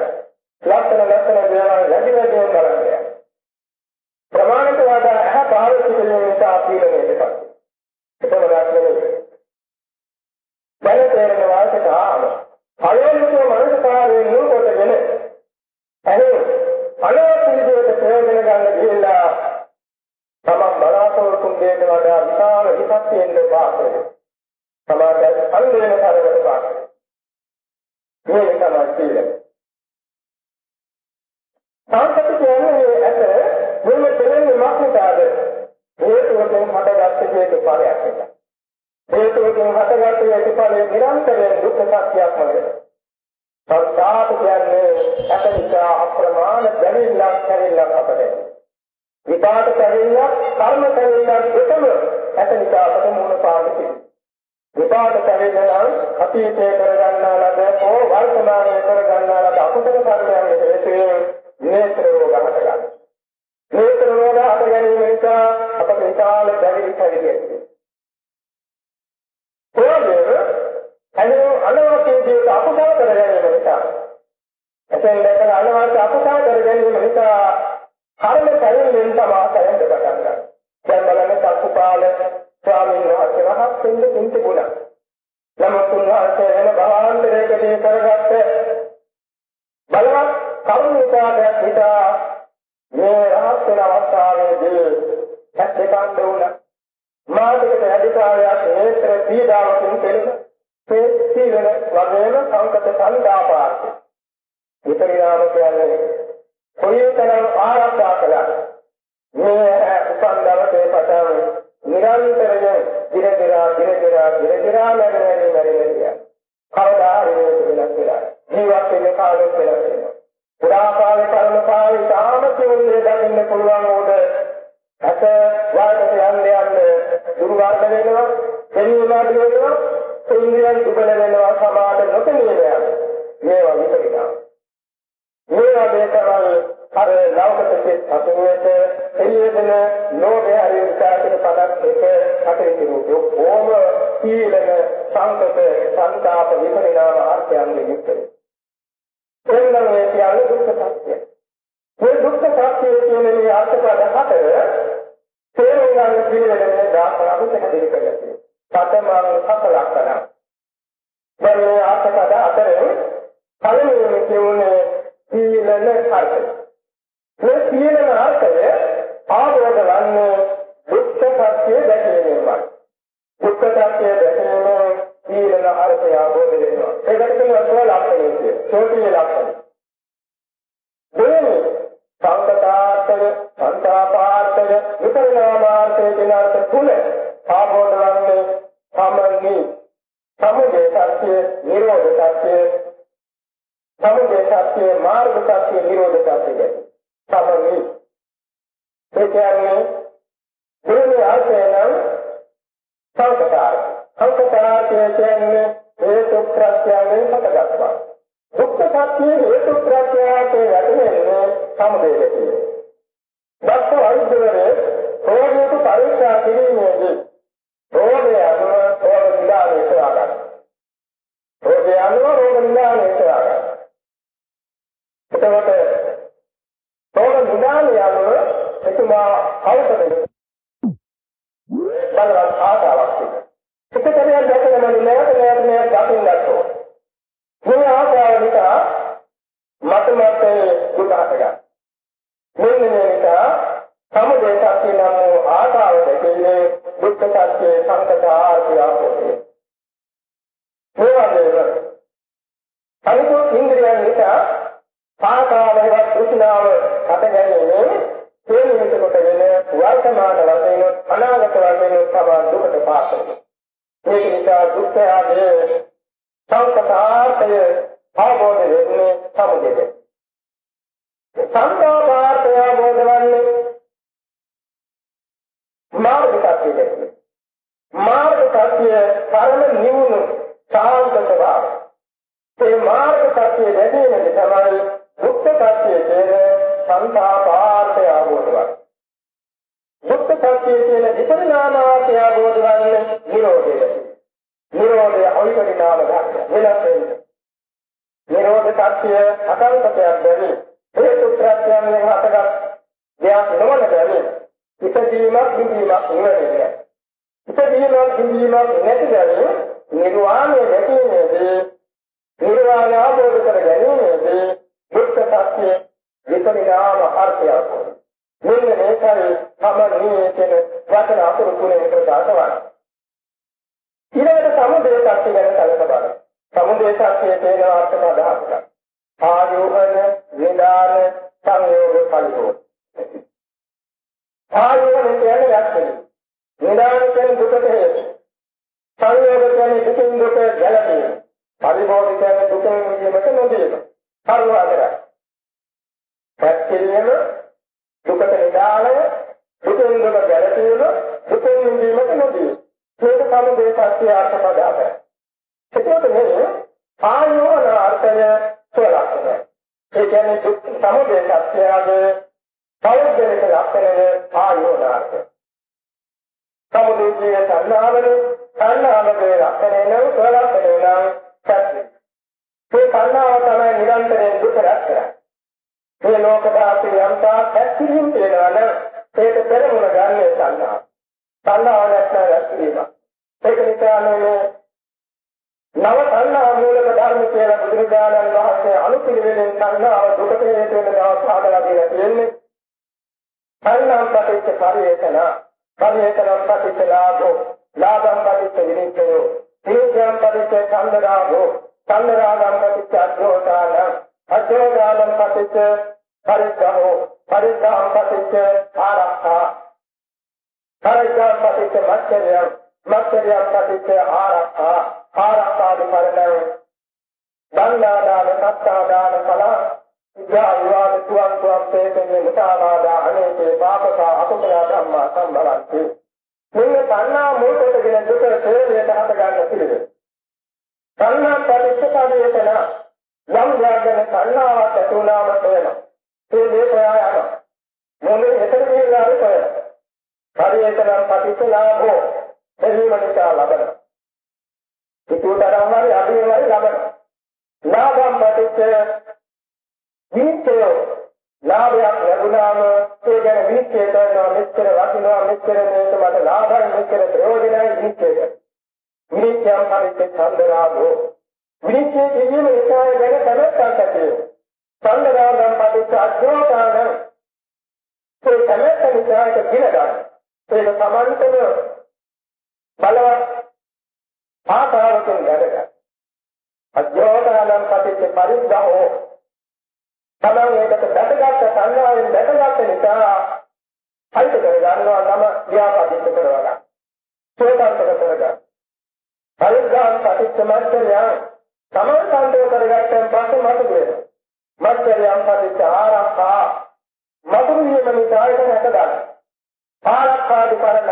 ලක්ෂණ ලක්ෂණ දේවල් වැඩි වැඩිම බලන්න. ප්‍රමාණිත වඩා අහ පාවිච්චි කිරීම නිසා පීඩනයටපත්. ඒකම නෙවෙයි. දැන තේරෙන වාසයට ආව. පළවෙනිම මනසකාරයෙන් නුකොටගෙන ඇහි අනාත්ම විදියට ප්‍රයෝජන ගන්න ගිහිල්ලා තමන් බලාපොරොත්තු දෙයට වඩා විශාල විපත්තියෙන් පාසලේ. සමාජය අන්දේන කරකට පාසලේ. මේ තමයි කියන්නේ. සංකත කියන්නේ ඇත මෙන්න දෙන්නේ මක්නිසාද හේතුවකින් හටගත්ත හේතුඵලයක් එක. හේතුවකින් හටගත්ත හේතුඵලයේ නිරන්තරයෙන් දුක්ඛ සත්‍යයක් වගේ. සත්‍යාත කියන්නේ අතනිකා අප්‍රමාණ දැනෙන්නක් කැරෙන්නක් අපට. විපාක කැරෙන්නක් කර්ම කැරෙන්නක් දෙකම අතනිකා අපට මුණ පාන්නේ. විපාක කැරෙන්නම් අතීතයේ කරගන්නා ලද හෝ වර්තමානයේ කරගන්නා ලද අකුසල කර්මයන් හේතුවෙන් නේත්‍ර රෝග හටගන්නවා. නේත්‍ර රෝග හට ගැනීම නිසා අපට විශාල දැවිලි කැවිලි ඇති. අනේ අනවශ්‍ය දේක අපසාර කර ගැනීම නිසා එතෙන් දැකලා අනවශ්‍ය අපසාර කර ගැනීම නිසා කර්ම කැවිලෙන් තමයි කරන්න පටන් ගන්නවා. දැන් බලන්න සක්කුපාල ස්වාමීන් වහන්සේ රහත් වෙන්න කිංති ගුණ. නමුත් උන්වහන්සේ වෙන භවන්තරයකදී කරගත්ත බලවත් කරුණිකාදයක් නිසා මේ රහත් වෙන අවස්ථාවේදී සැකකණ්ඩ වුණ මානසික අධිකාරයක් නේත්‍ර පීඩාවකින් පෙළෙන තේසි වෙන වගේම සංකත සංදාපාත විතරියාම කියන්නේ කොයිතරම් ආරක්ෂා කළා. මේ උපන් දවසේ පටන් නිරන්තරයෙන් දිරදිරා දිරදිරා දිරදිරා නැරෙන්නේ නැරෙන්නේ කවදා හරි වෙනස් වෙලා. ජීවත් වෙන කාලෙත් වෙනස් වෙනවා. පුරා කාලේ කර්ම කාලේ තාම සිවුනේ දකින්න පුළුවන් උඩ ඇස වාඩට යන්න යන්න දුර්වර්ධ වෙනවා දෙවියන්ට වෙනවා ඉන්ද්‍රියන් දුබල වෙනවා සමාත නොතෙන්නේ මේවා විතරිනා මේවා දෙකවල් අර ලෞකික අතුරේට එළියෙදෙන නෝබේ හරියට පදක් එක කටයුතු කරන ඕම සීලන සංකත සංතාප විපරිණාම ආර්ථයන් යුක්තයි එන්න මේ කියන්නේ දුක්ඛ සත්‍යය. මේ දුක්ඛ සත්‍යය කියන්නේ මේ අර්ථකථන හතර තේරුම් ගන්න පිළිවෙලේ දාපරාව පැහැදිලි කරගන්න. පතමං සකලක්කන. දැන් මේ අර්ථකථන අතරේ පළවෙනි කියන්නේ සීලන අර්ථය. මේ සීලන අර්ථය ආවෝද වන්නේ දුක්ඛ සත්‍ය දැකීමයි. දුක්ඛ සත්‍ය දැකීම සීලන අර්ථය ආවෝද වෙනවා. ඒකට කියනවා සෝලාපණය කියලා. සෝතිය ලක්ෂණය. දෙවෙනි සංකතාර්ථය, සංකාපාර්ථය, විපරිණාමාර්ථය කියන අර්ථ තුන ආවෝද වන්නේ සමගි සමුදය සත්‍ය, නිරෝධ සත්‍ය සමුදය සත්‍ය මාර්ග සත්‍ය නිරෝධ සත්‍ය තමයි ඒ කියන්නේ දෙවෙනි අර්ථය නම් සංකතාර සංකතාර කියන්නේ හේතු ප්‍රත්‍යයෙන් හටගත්තා දුක්ඛ සත්‍ය හේතු ප්‍රත්‍යයෙන් යටෙන්නේ සමුදය දෙකේ දක්ෂ වෛද්‍යවරේ රෝගීට පරීක්ෂා කිරීමේදී රෝගය අනුව රෝග නිදානය සොයා ගන්න. රෝගය අනුව රෝග නිදානය සොයා ගන්න. එතකොට රෝග නිදානය අනුව එතුමා ඖෂධ බලවත් ආදාවක් තිබෙනවා. එකතරයක් දැකගෙන නැවත නැවත නැවත දකින්න ගන්නවා. මේ ආසාව නිසා විදාන කියන්නේ දුකට හේතු. සංයෝග කියන්නේ දුකින් දුක ගැලපීම. පරිහෝධ කියන්නේ දුකෙන් මිදීමට නොදීම. පරිවාදරයි. පැත්තෙන්නම දුකට නිදානය, දුකින් දුක ගැලපීම, දුකෙන් මිදීමට නොදීම. මේක සමුදේ සත්‍ය අර්ථ පදයක්. එතකොට මේ ආයෝන අර්ථය සලකනවා. ඒ කියන්නේ දුක් සමුදේ සත්‍යයේ පෞද්ගලික ලක්ෂණය ආයෝන අර්ථය. සමුදේ කියන සංනාවනේ සංනාවගේ ලක්ෂණය නම් සලකන්නේ නම් සත්‍ය. මේ සංනාව තමයි නිරන්තරයෙන් දුක රැස් කරන්නේ. මේ ලෝක ධාතුවේ යම්තා පැතිරීම වෙනවා නම් ඒක පෙරමුණ ගන්නේ සංනාව. සංනාව නැත්නම් රැස් වීම. ඒක නිසා මේ නව සංඥා මූලක ධර්ම කියලා බුදුරජාණන් වහන්සේ අනුපිළිවෙලින් සංඥාව දුකට හේතු වෙන දවස් හදලා දීලා තියෙන්නේ. සංඥාම් පටිච්ච පරිේෂණ පරිේෂණ පටිච්ච ලාභෝ ලාභම් පටිච්ච විනිච්ඡයෝ තේජම් පටිච්ච චන්දරාගෝ චන්දරාගම් පටිච්ච අද්දෝතාන අද්දෝතානම් පටිච්ච පරිග්‍රහෝ පරිග්‍රහම් පටිච්ච ආරක්ෂා පරිග්‍රහම් පටිච්ච මච්චර්යම් මච්චර්යම් පටිච්ච ආරක්ෂා ආරක්ෂාදි කරණය දන්නාදාන සත්තාදාන කල විද්‍යා විවාද තුවන් තුවන් තේකෙන්නේ මුසාවාදා අනේකේ පාපක අකුසල ධම්මා සම්බලන්ති. මෙන්න තණ්හා මූලකටගෙන දුක හේලයට හට ගන්න පිළිවෙල තණ්හා පරිච්ඡේදයේතන යම් යාගෙන තණ්හාවක් ඇති වුණාම තේනවා. ඒ දේ ප්‍රයා යනවා. මොනේ එතන ගිහිල්ලා හරි පරිේතනම් පටිච්චලාභෝ එළිම නිසා ලබනවා. හිතුවතරම් හරි අඩුවෙන් හරි ලබන. ලාභම් පටිච්ච විනිශ්චය ලාභයක් ලැබුණාම ඒ ගැන විනිශ්චය කරනවා මෙච්චර වටිනවා මෙච්චර මේක මට ලාභයි මෙච්චර ප්‍රයෝජනයි විනිශ්චය කරනවා. විනිශ්චයම් පටිච්ච ඡන්දරාගෝ විනිශ්චය කිරීම නිසා ගැන කැමැත්තක් ඇති වෙනවා. ඡන්දරාගම් පටිච්ච අඥාතාන ඒ කැමැත්ත නිසා ඒක දින ගන්න. ඒක සමන්තම බලවත් ආකාරයෙන් වැඩගත්. අජෝතනනම් පටිච්ච පරිද්දහෝ තමන් ඒකට දැකගත්ත සංඥාවෙන් දැකගත්ත නිසා හයිත කර ගන්නවා තම ව්‍යාපාදිත කරවා ගන්න. සෝතාන්තක කරගන්න. පරිද්දාන් පටිච්ච මච්චර්ය තමන් සම්පූර්ණ කරගත්තන් පස්සේ මට වෙනවා. මත්යම් පදිච්ච ආරක්ෂා මතුරු වීම නිසා ඒක නැකදන්න. ආරක්ෂාදි කරන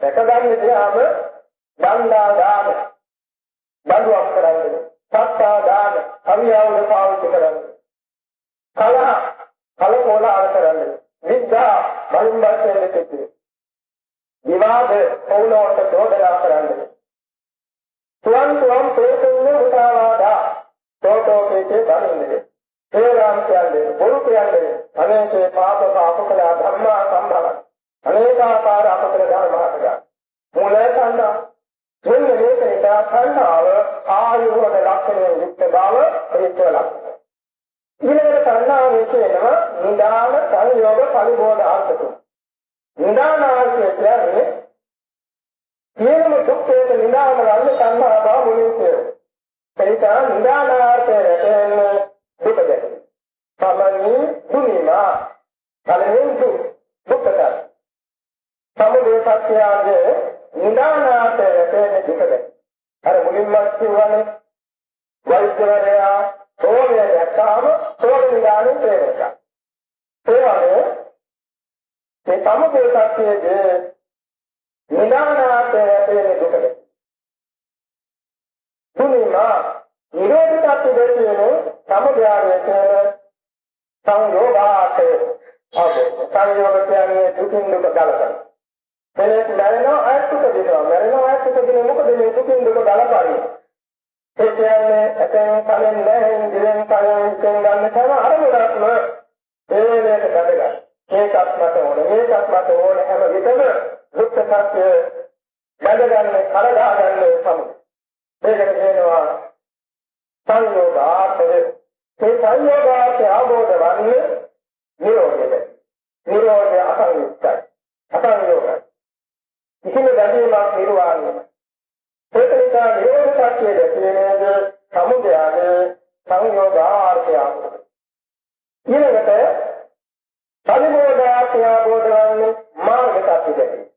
නැකදන්නේ තියාම දණ්ඩා දාන බඳුවක් කරන්නේ සත්තා දාන අවියවුල පාවිච්චි කරන්නේ කලහ කලකෝලාහල කරන්නේ? විද්‍යා බලින් බස්සෙන්නේ කෙටි විවාද පෞලවට දෝදලා කරන්නේ. තුවන් තුවන් තේතුන්නේ උසාවාදා තෝතෝ කේතේ බලින්නේ හේරාම් කියන්නේ බොරු කියන්නේ අනේකේ පාප පාපකල ධර්මා සම්භව. අනේකාකාර අපකල ධර්මාතක මූලය සංනා මෙන්න මේක නිසා සංනාව ආයුවද ලක්ෂණය යුක්ත බව ප්‍රේත ලක්ෂණ ඊළඟට සංනාවේ කියනවා නිදාන සංයෝග පරිබෝධ ආර්ථක නිදානාර්ථය කියන්නේ සියලුම දුක්ඛයේ නිදාන ගන්න සංනා බව මුලින් කියනවා එනිසා නිදානාර්ථය රැකෙන්නේ දුක දැක. සමනි දුනිමා කලින් දුක් දුක්ඛද. සමුදය සත්‍යයේ නිදානාත රැකෙන දුක දැක. අර මුලින්ම කියවනේ වෛද්‍යවරයා තෝරේ දැක්කාම තෝරේ නිදානේ තේරෙනවා. ඒ වගේ මේ සමුදය සත්‍යයේ නිදානාත රැකෙන දුක දැක. දුනිමා නිරෝධ tattve දෙන්නේ සමුදයාවේ කියන සංයෝගාතේ. අවබෝධ සංයෝග කියන්නේ දුකින් දුක ගලපන. කෙනෙක් මැරෙනවා අයත්ක දෙනවා. මැරෙනවා අයත්ක දෙන මොකද මේ දුකින් දුක ගලපන්නේ? ඒ කියන්නේ ඇතෙන් කලින් නැහැ දිවෙන් කලින් ගන්න තම අරමුණක්ම ඒ වේලට ගඳගන්න මේකත් මට ඕන මේකත් මට ඕන හැම විටම දුක්ඛ සත්‍ය ගඳගන්නේ කලදාගන්නේ සමුදය ඒකට කියනවා සංයෝගාර්ථය මේ සංයෝගාර්ථය ආબોධ වන්නේ නිරෝධය නිරෝධය අසංයුක්තයි අසංයෝගයි කිසිම බැඳීමක් නිර්වාණය ඒක නිසා නිරෝධ සත්‍යය දැකීමේද සමුදයාගේ සංයෝගාර්ථය ඊළඟට පරිමෝධාර්ථය ආબોධ වන්නේ මාර්ග සත්‍ය දැකීම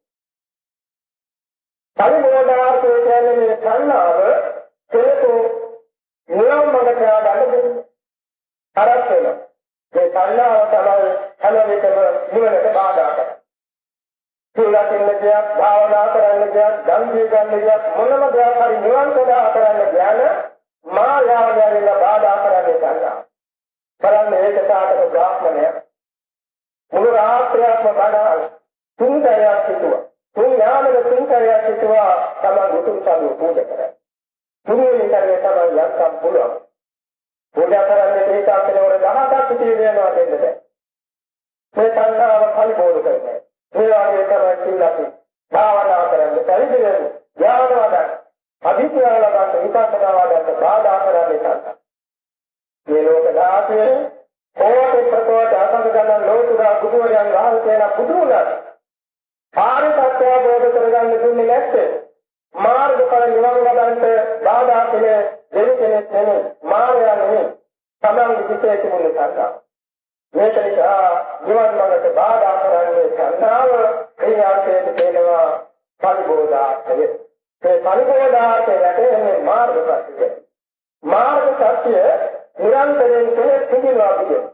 දෙයක්, ධම් දී ගන්න දෙයක් මොනම දෙයක් හරි නිවන් සදා කරන්න ඥාන මායාවෙන් බාධා කරන්නේ සංඥා. කරන්නේ ඒක සාතක බ්‍රාහ්මණය. මුළු රාත්‍රියක්ම බණ තුන්තරයක් සිටුවා. තුන් ඥානෙක තුන්තරයක් සිටුවා තමයි උතුම් සාදු පූජා කරන්නේ. තුන්වෙනි තරමේ තමයි යන්තම් පුළුවන්. පූජා කරන්නේ ඒක අපේවර 17ක් පිටේ වෙනවා දෙන්නද. මේ සංඝාව පරිබෝධ කරන්නේ. මේ වගේ තමයි සිල්ලාපි. භාවනා කරන්නේ පරිදිරේ ඥානවදන්. අභිඥාන ගන්න විපස්සනාවකට බාධා කරන්නේ නැහැ. මේ ලෝක ධාතුවේ කෝටි ප්‍රකෝටි අසංග ගණන් ලෝතුරා බුදුරයන් වහන්සේලා බුදුුණා. ආර්ය සත්‍ය අවබෝධ කරගන්න දුන්නේ නැත්තේ මාර්ගඵල නිවන් ලබන්නට බාධා කෙනේ දෙවි කෙනෙක් නෙමෙයි මායя නෙමෙයි තමන් විසිතේ තිබුණු සංකා මේක නිසා නිවන් මාර්ගට බාධා කරන්නේ සංනාව ක්‍රියාර්ථයේ තේනවා පරිබෝධාර්ථය. මේ පරිබෝධාර්ථය වැටෙන්නේ මාර්ග සත්‍යය මාර්ග සත්‍ය නිරන්තරයෙන් කෙනෙක් සිදුවා පිළිගන්න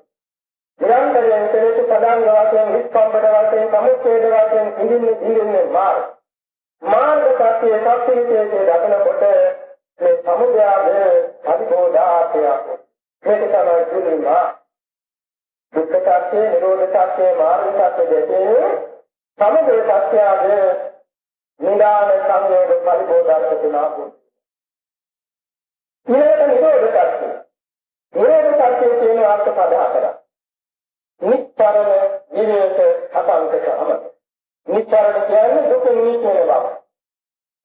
නිරන්තරයෙන් කෙනෙක් පදාංග වශයෙන් විස්පම්බද වශයෙන් සමුච්ඡේද වශයෙන් ඉඳින්නේ ඉඳින්නේ මාර්ග. මාර්ග සත්‍යයේ සත්‍යයේ දකිනකොට මේ සමුදයාගේ පරිබෝධාත්‍ය මේක තමයි දුනිමා දුක්ඛ සත්‍ය නිරෝධ සත්‍ය මාර්ග සත්‍ය දෙකේ සමුදය සත්‍යයේ නිදාන සංයෝග පරිබෝධාත්‍ය තුනක් ඊළඟට නිරෝධ සත්‍ය නිරෝධ සත්‍ය කියන අර්ථ පද හතරක් නිස්තරණ නිවේක අසංකක අමත නිච්චාරණ කියන්නේ දුක නිච්චන බව.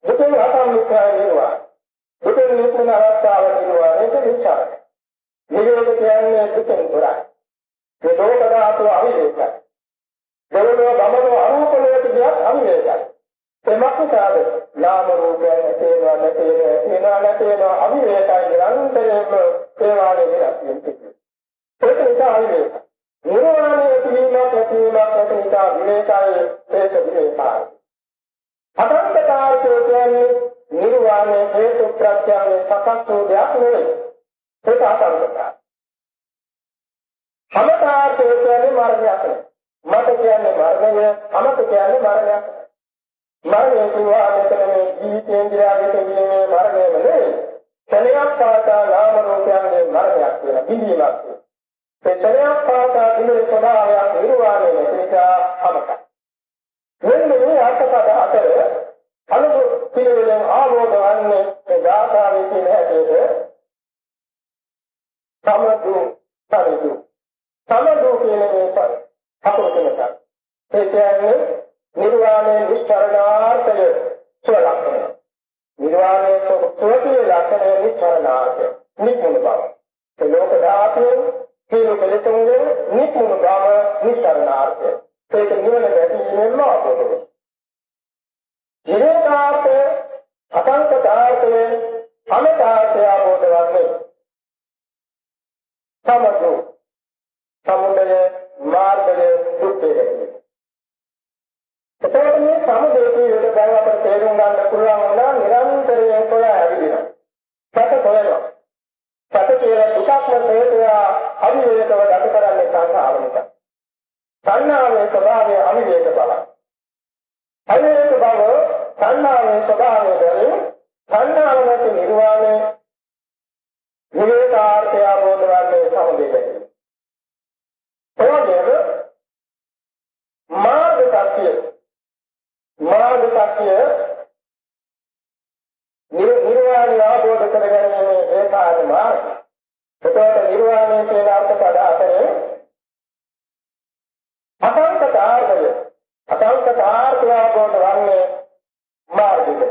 දුකෙන් අසම්මිශ්‍රය වෙනවා. දුකෙන් නිච්චන අවස්ථාව වෙනවා ඒක නිච්චාරණ. නිරෝධ කියන්නේ දුකෙන් තොරයි. ඒ ලෝක ධාතු අවිවේකයි. දෙවනෝ ගමන අරූපලයට ගියත් අවිවේකයි. එමත් සාද නාම රූපයන් තේනවා නැතේනවා තේනවා නැතේනවා අවිවේකයි නිරන්තරයෙන්ම ඒවානේ වෙනස් වෙන්නේ. ඒක නිසා අවිවේකයි. නිර්වාණය ඇතිවීමක් ඇතිවීමක් ඇති නිසා විවේකයි ඒක විවේකයි. අසංකතාර්ථය කියන්නේ නිර්වාණය හේතු ප්‍රත්‍යයෙන් සකස් වූ දෙයක් නෙවෙයි. ඒක අසංකතයි. සමතාර්ථය කියන්නේ මරණයක් නෙවෙයි. මට කියන්නේ මරණය, අමත කියන්නේ මරණයක්. මරණය කියවා මෙතන මේ ජීවිතේන්ද්‍රයාගේ තියෙන මරණයම නෙවෙයි. ක්ෂණයක් පාසා නාම රූපයන්ගේ මරණයක් කියලා බිඳීමක් කියනවා. ඒ ක්ෂණයක් පාසා දිනේ ස්වභාවයක් නිර්වාණය නිසා අමතයි. මෙන්න මේ අර්ථකථන අතර අනුව පිළිවෙලෙන් ආවෝද වන්නේ ඒ ධාතාවේ තියෙන හැටියට සමදු පරිදු සමදු කියන මේ අපෝ කෙනක ඒ කියන්නේ නිර්වාණය විස්තරණාර්ථය සුවලක්ෂණය නිර්වාණය සුවකී ලක්ෂණය විස්තරණාර්ථය නිකුණ බව ඒ ලෝක ධාතුවේ සියලු කෙලෙසුන්ගේ නිකුණ බව නිස්තරණාර්ථය ඒක නිවන දැකීමෙන්ම අවබෝධ වෙනවා විරේකාර්ථ අසංකතාර්ථයේ අමතාර්ථය අවබෝධ වන්නේ සමදු සමුදය මාර්ගය දුක්ඛය එතකොට මේ සමුදේ කියන දැන් අපිට තේරුම් ගන්න පුළුවන් වුණා නිරන්තරයෙන් කොහේ ඇවිදිනවා. සැක කොහෙනවා සැක කියලා දුකක්ම හේතුව අවිවේකව ගත කරන්නේ සංසාර නිසා. සංනාවේ ස්වභාවය අවිවේක බලයි අවිවේක බව සංනාවේ ස්වභාවය වලින් සංනාව නැති නිර්වාණය විවේකාර්ථය අවබෝධ වන්නේ සමුදේ එවැගේම මාර්ග සත්‍ය මාර්ග සත්‍ය නිර්වාණය අවබෝධ කරගැනීමේ ඒකාද මාර්ගය. එතකොට නිර්වාණය කියන අර්ථ පද අතරේ අසංකතාර්ථය අසංකතාර්ථය අවබෝධ වන්නේ මාර්ගයයි.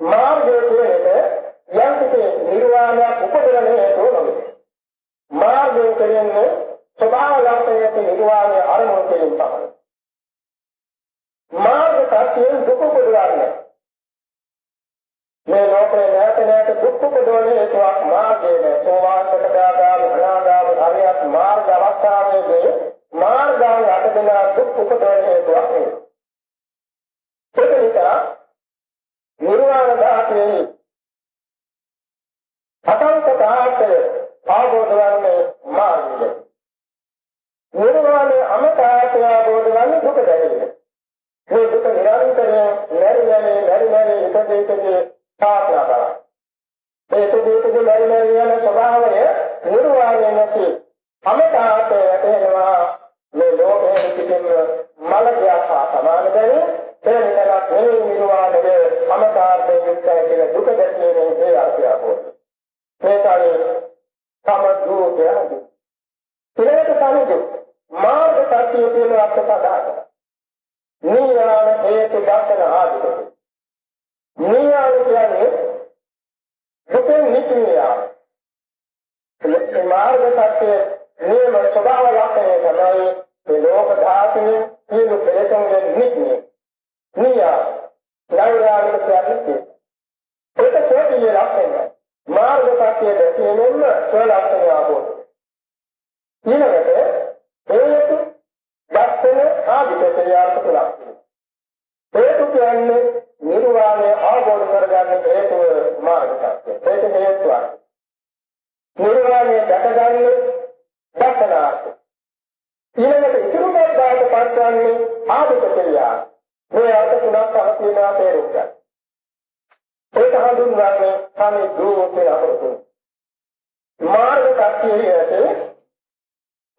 මාර්ගය කියන්නේ යම් කිසි නිර්වාණයක් උපදවන හේතුව නෙවෙයි. මාර්ගය කියන්නේ ස්වභාව ලක්ෂණයක නිර්වාණය අරමුණු කිරීම තමයි. මාර්ග සත්‍යයෙන් දුක උපදවන්නේ. මේ ලෝකේ නැත නැත දුක් උපදවන හේතුවක් මාර්ගයේ සෝවාන් සකදාගාම අනාගාම හරියට මාර්ග අවස්ථාවේදී මාර්ගාව යටදලා දුක් උපදවන හේතුවක් නෙවෙයි. ඒක නිසා නිර්වාණ ධාතුවේ අසංකතාර්ථය ආબોධ වන්නේ මාර්ගය. නිර්වාණය අමතාර්ථය ආબોධ වන්නේ දුක දැකීම. මේ දුක නිරන්තරයෙන් මෙරි මෙරි මෙරි මෙරි ඉපදෙකදී සාපනා කරා. ඒ ඉපදෙකදී මෙරි මෙරි යන ස්වභාවය නිර්වාණය නැති අමතාර්ථය ඇතෙනවා මේ ලෝකයේ පිටින් මලජා සමාන දෙන්නේ ඒ නිතරක් මේ නිර්වාණය සමතාර්ථයෙන් යුක්තයි කියන දුක දැකීමෙන් ඒ අර්ථය අපෝද. ඒකයි සමදු කියන්නේ. ඊළඟට සමුදු මාර්ග සත්‍ය කියන අර්ථ සදාත. නියාම හේතු දර්ශන ආදිත. නියාම කියන්නේ දුකෙන් නිතියා. ඒ මාර්ග සත්‍ය නියම ස්වභාව ලක්ෂණය තමයි මේ ලෝක ධාතුවේ සියලු ප්‍රේතයන්ගෙන් නිතිනේ. නියා නෛර්යානික කියන්නේ ඒක සෝතිය ලක්ෂණය මාර්ග සත්‍ය දැකීමෙන්ම සෝ ලක්ෂණය ආවොත් ඊළඟට හේතු දර්ශන ආදී ප්‍රත්‍යාර්ථ ලක්ෂණ හේතු කියන්නේ නිර්වාණය අවබෝධ කරගන්න හේතුව මාර්ග සත්‍ය ඒක හේතුවක් නිර්වාණය දැකගන්න දර්ශනාර්ථ ඊළඟට ඉතුරුමත් දාට පත්වන්නේ ආදී ප්‍රත්‍යාර්ථ මේ අර්ථ තුනක් පහ තියෙනවා තේරුම් ගන්න. ඒක හඳුන්වන්නේ කනේ දෝෂේ අපරතු. මාර්ග කක්තියේ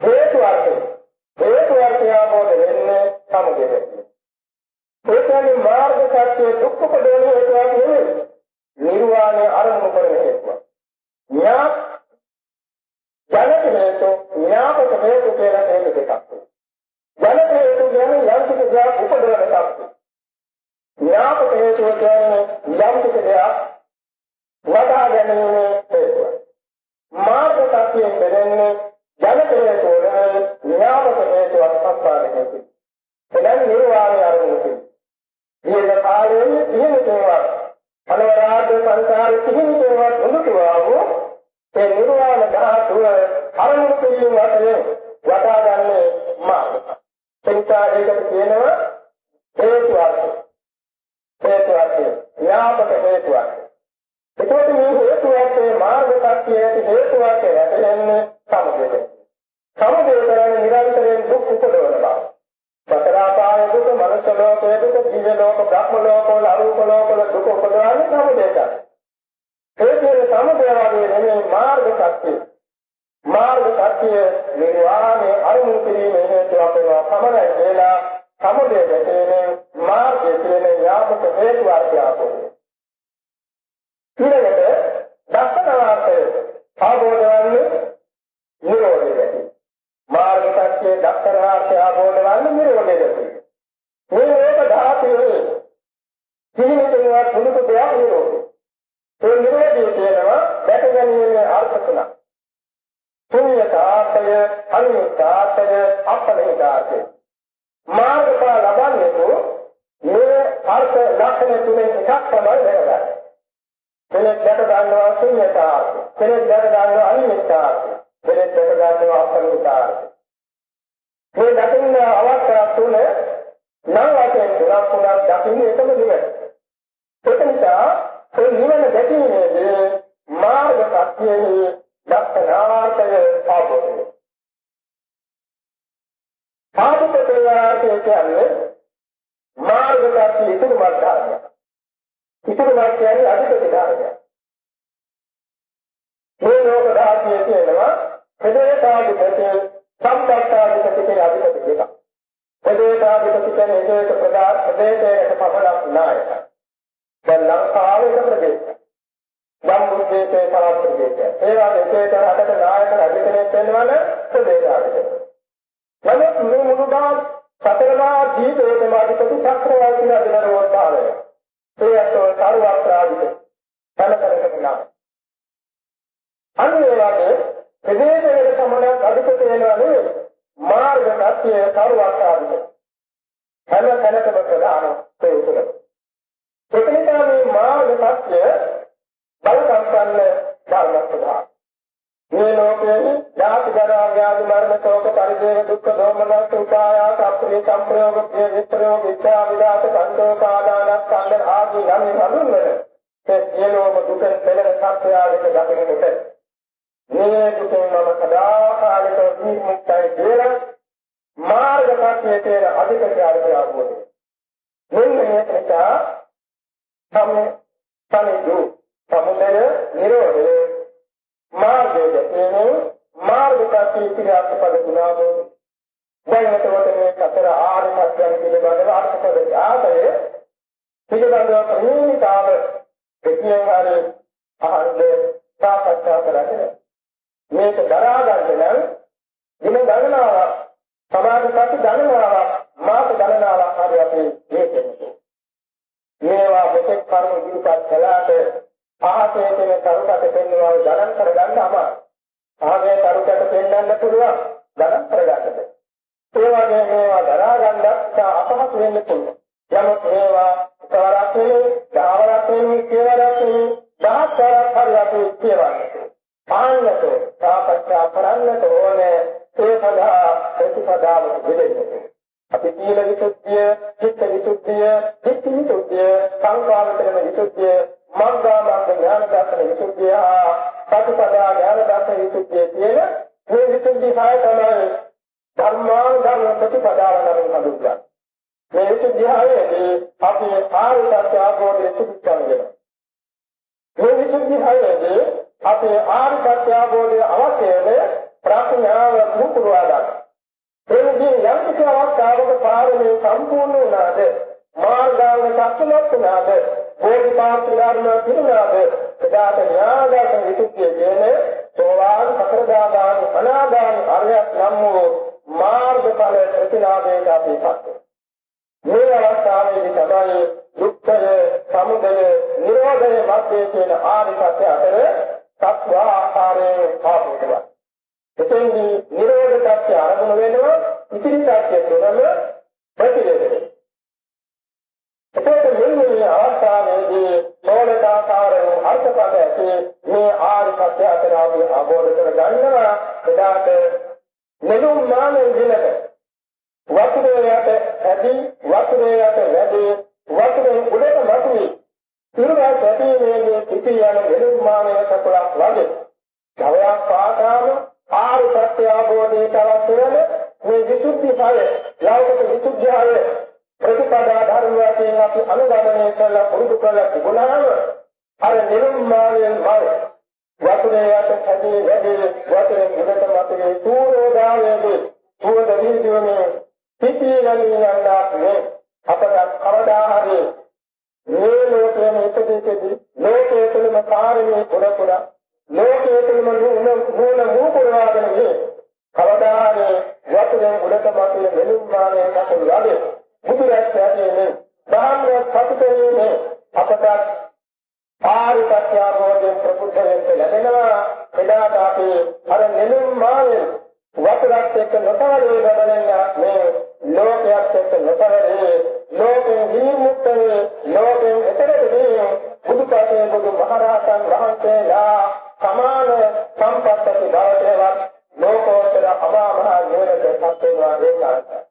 හේතු අර්ථය. හේතු අර්ථය ආවෝද වෙන්නේ සමුදේ. ඒ කියන්නේ මාර්ග කක්තියේ දුක්ඛ පදෝන හේතුවක් නෙවෙයි. නිර්වාණය අරමුණු කරන හේතුවක්. ඥා ජනක හේතු ඥාපක හේතු කියලා හේතු දෙකක්. ජනක හේතු කියන්නේ යම් කිසි දෙයක් උපදවන ශක්තිය. ඥාපක හේතුව කියන්නේ යම් කිසි දෙයක් වඩා ගැනීමේ හේතුව. මාර්ග සත්‍යයෙන් බෙදෙන්නේ ජනක හේතුව නෙවෙයි ඥාපක හේතුවක් සම්පාදනය හේතුව. එනම් නිර්වාණය අරමුණු දීර්ඝ කාලයේ තියෙන දේවල් අනවරාග සංසාර කිහිම දේවල් මුදුතුවාව ඒ නිර්වාණ ධාතුව අරමුණු කිරීම වශයෙන් වටා ගන්නේ මාර්ගය. සංසාරයකට කියනවා හේතු අර්ථය. හේතුවක් ඥාපක හේතුවක්. ඒකෝට මේ හේතුවක් මාර්ග සත්‍යයට හේතුවක් ඇතිවෙන්නේ සමුදය. සමුදය කරන්නේ නිරන්තරයෙන් දුක් උපදවන බව. සතරාපාය දුක, මනුෂ්‍ය ලෝකයේ දුක, ජීව ලෝක, බ්‍රහ්ම ලෝක වල අරූප ලෝක වල දුක උපදවන්නේ සමුදයට. ඒ කියන්නේ සමුදය වගේ නෙමෙයි මාර්ග සත්‍යය. මාර්ග සත්‍ය නිර්වාණය අරුමු කිරීමේ හේතුවක් වෙනවා පමණයි කියලා සමුදය දැකීමෙන් මාර්ගයේ තියෙන යාපක හේතු අර්ථයපෝ ඊළඟට මාර්ග සත්‍ය සර්වත්‍රාධිපති. හැම තැනකම ප්‍රධාන ඒ උතුර. ඒක නිසා මේ මාර්ග සත්‍ය බල සම්පන්න ධර්ම ප්‍රධාන. මේ ලෝකයේ ජාති ජරා ව්‍යාධි මරණ ශෝක පරිදේව දුක්ඛ දෝමනස් උපායාස අප්‍රිය සංප්‍රයෝග ප්‍රිය විප්‍රයෝග ඉච්ඡා විදාත සංදෝපාදාන ස්කන්ධ ආදී නම් හඳුන්වන ඒ සියලුම දුකෙන් පෙළෙන සත්‍යයලක දකින්නට මේ දුකෙන් මම සදාකාලික විමුක්තයි කියලා මාර්ග සත්‍යයේ අධික ඥානය ආවෝනේ මෙන්න මේක නිසා සම්මේ සමිදු සමුදය නිරෝධය මාර්ගය දැකීමෙන් මාර්ගපත්‍ය ක්‍රියාපද ගුණාව දැන් එතකොට මේ සතර ආර්ය සත්‍යයන් පිළිබඳව අර්ථපද ආදය පිළිබඳව ප්‍රණීතාව දෙකියෙන් හරි අහන්නේ සාකච්ඡා කරන්නේ මේක දරා ගන්න නම් දින ගණනාවක් සමාජ සත්‍ය ගණනාවක් මාස ගණනාවක් හරි අපි මේකෙන්නේ මේවා මෙතෙක් කර්ම ඉදිරිපත් කළාට ආහසේ තියෙන කරුකට පෙන්වනවා ගණන් කරගන්න අමාරුයි. ආහසේ කරුකට පෙන්වන්න පුළුවන් ගණන් කරගන්නද. ඒ වගේ මේවා දරා ගන්නත් අපහසු වෙන්න පුළුවන්. යමත් මේවා එකවරක් නෙවෙයි, දහවරක් නෙවෙයි, කීවරක් නෙවෙයි, දහස්වරක් හරි අපි කියවන්නේ. පාන්නට, සාකච්ඡා කරන්නට ඕනේ ඒ සඳහා ප්‍රතිපදාව දෙදෙන්නේ. අපි සීල විසුද්ධිය, චිත්ත විසුද්ධිය, ධිට්ඨි විසුද්ධිය, සංකාම කරන විසුද්ධිය, මග්ගාමග්ග ඥාන දර්ශන විසුද්ධිය, සතිපදා ඥාන දර්ශන විසුද්ධිය කියන මේ විසුද්ධි හය තමයි ධර්මාන ධර්ම ප්‍රතිපදාව නම් හඳුන්වන්නේ. මේ විසුද්ධි හයේදී අපි ආර්ය සත්‍ය අවබෝධය සුදුසුකම් වෙනවා. මේ විසුද්ධි හයේදී අපි ආර්ය සත්‍ය අවබෝධය අවශ්‍ය වෙන ප්‍රඥාව මුකුරවා ගන්නවා. එනිදී යම් කිසි අවස්ථාවක පාරමී සම්පූර්ණ වුණාද මාර්ගාංග සක්ෂමත් වුණාද බෝධිපාක්ෂ ධර්ම පිරුණාද එදාට ඥානගත විසුද්ධිය කියන්නේ සෝවාන් සතරදාගාමි අනාගාමි අරහත් නම් වූ මාර්ගඵල ප්‍රතිලාභයට අපිපත් මේ අවස්ථාවේදී තමයි දුක්ඛය සමුදය නිරෝධය මැදේ කියන ආර්ය සත්‍ය අතර සත්ව ආකාරයේ පාපුතුවා එතෙන්දී නිරෝධ සත්‍ය ආරම්භ වෙනවා ඉතිරි සත්‍ය තුනම ප්‍රතිවේදනය. එතකොට මේ අවස්ථාවේදී සෝලදාකාර වූ අර්ථපද ඇති මේ ආරි සත්‍ය අතර අපි අවබෝධ කර ගන්නවා එදාට නෙළුම් මානෙ දිනක වතුරේ යට ඇදී වතුරේ යට වැඩි වතුරේ උඩට මතුවේ. ඉරුවා සැපීමේ පිටි යන නිර්මාණය සකලක් වගේ. ජවයක් පාතාම ආරු සත්‍ය අවබෝධයට අවශ්‍ය වෙන මේ විසුද්ධි ඵලය ලෞකික විසුද්ධිය ප්‍රතිපදා ධර්ම වශයෙන් අපි අනුගමනය කරලා පුරුදු කරලා තිබුණාම අර නිර්මාණයෙන් මල් වතුරේ යට ඇදී වැඩි වතුරේ මුලට මතුවේ සූරෝදායේදී සුවඳ වීදියෝනේ පිටියලින් යන්නත් මේ අපට කවදා හරි මේ ලෝකයේ ඉපදෙද්දී ලෝකයේ තුලම කාර්යයේ පුර පුර ලෝකයේ තුලම නුන නුන මූපුරවාගෙන මේ කවදා හරි වතුරේ උඩට මතුවේ නිර්මාණය කපුල වගේ බුදුරජාණන් වහන්සේ ධර්මයේ සතුටේ අපට ආරිකත්‍ය අවබෝධයෙන් ප්‍රබුද්ධ වෙන්න ලැබෙනවා. එදාට අපි අර නෙළුම් මානෙ වතුරත් එක්ක නොතරේ ලැබෙන මේ ලෝකයක් එක්ක නොතරේ ලෝකෙන් විමුක්තේ ලෝකෙන් එතරදී බුදුපසේ බුදු මහරහතන් වහන්සේලා සමාන සම්පත්තති බවටවත් ලෝකෝත්තර අමා මහ නිවනට පත් වෙනවා ඒකාන්තයි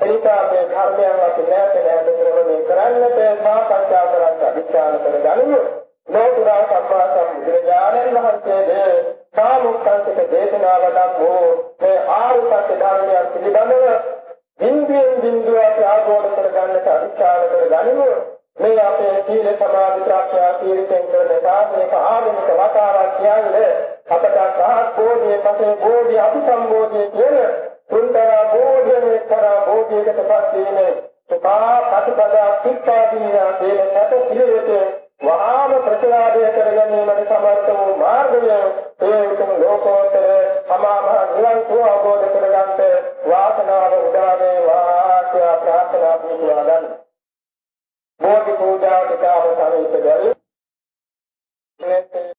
එනිසා මේ ධර්මයන් අපි නැවත නැවත ශ්‍රවණය කරන්නට සාකච්ඡා කරන්න අධිෂ්ඨාන කරගනිමු. ලෝතුරා සම්මා සම්බුදුරජාණන් වහන්සේගේ සාමුක්ඛන්තික දේශනාවලක් වූ මේ ආරුසත්‍ය ධර්මයන් පිළිබඳව බින්දුවෙන් බින්දුව අපි ආબોධ කරගන්නට අධිෂ්ඨාන කරගනිමු. මේ අපේ සීල සමාධි ප්‍රඥා සීලෙන් කරන සාධනික ආගමික වතාවක් කියන්නේ අපට සාහත් බෝධියේ පසේ බෝධි අභිසම්බෝධිය කියන තුන්තරා බෝධියේ කරා බෝධියකට පස්සේ සුඛා ප්‍රතිපදා සික්ඛාදීනා කියන නැත පිළිවෙත වහාම ප්‍රතිලාභය කර ගැනීමට සමර්ථ වූ මාර්ගය ඒ උතුම් ලෝකෝත්තර සමාම නිවන් සුව අවබෝධ කරගන්නට වාසනාව උදා වේවා කියලා ප්‍රාර්ථනා මෝටි පූජාවට කාර්ය සමිත ගරු.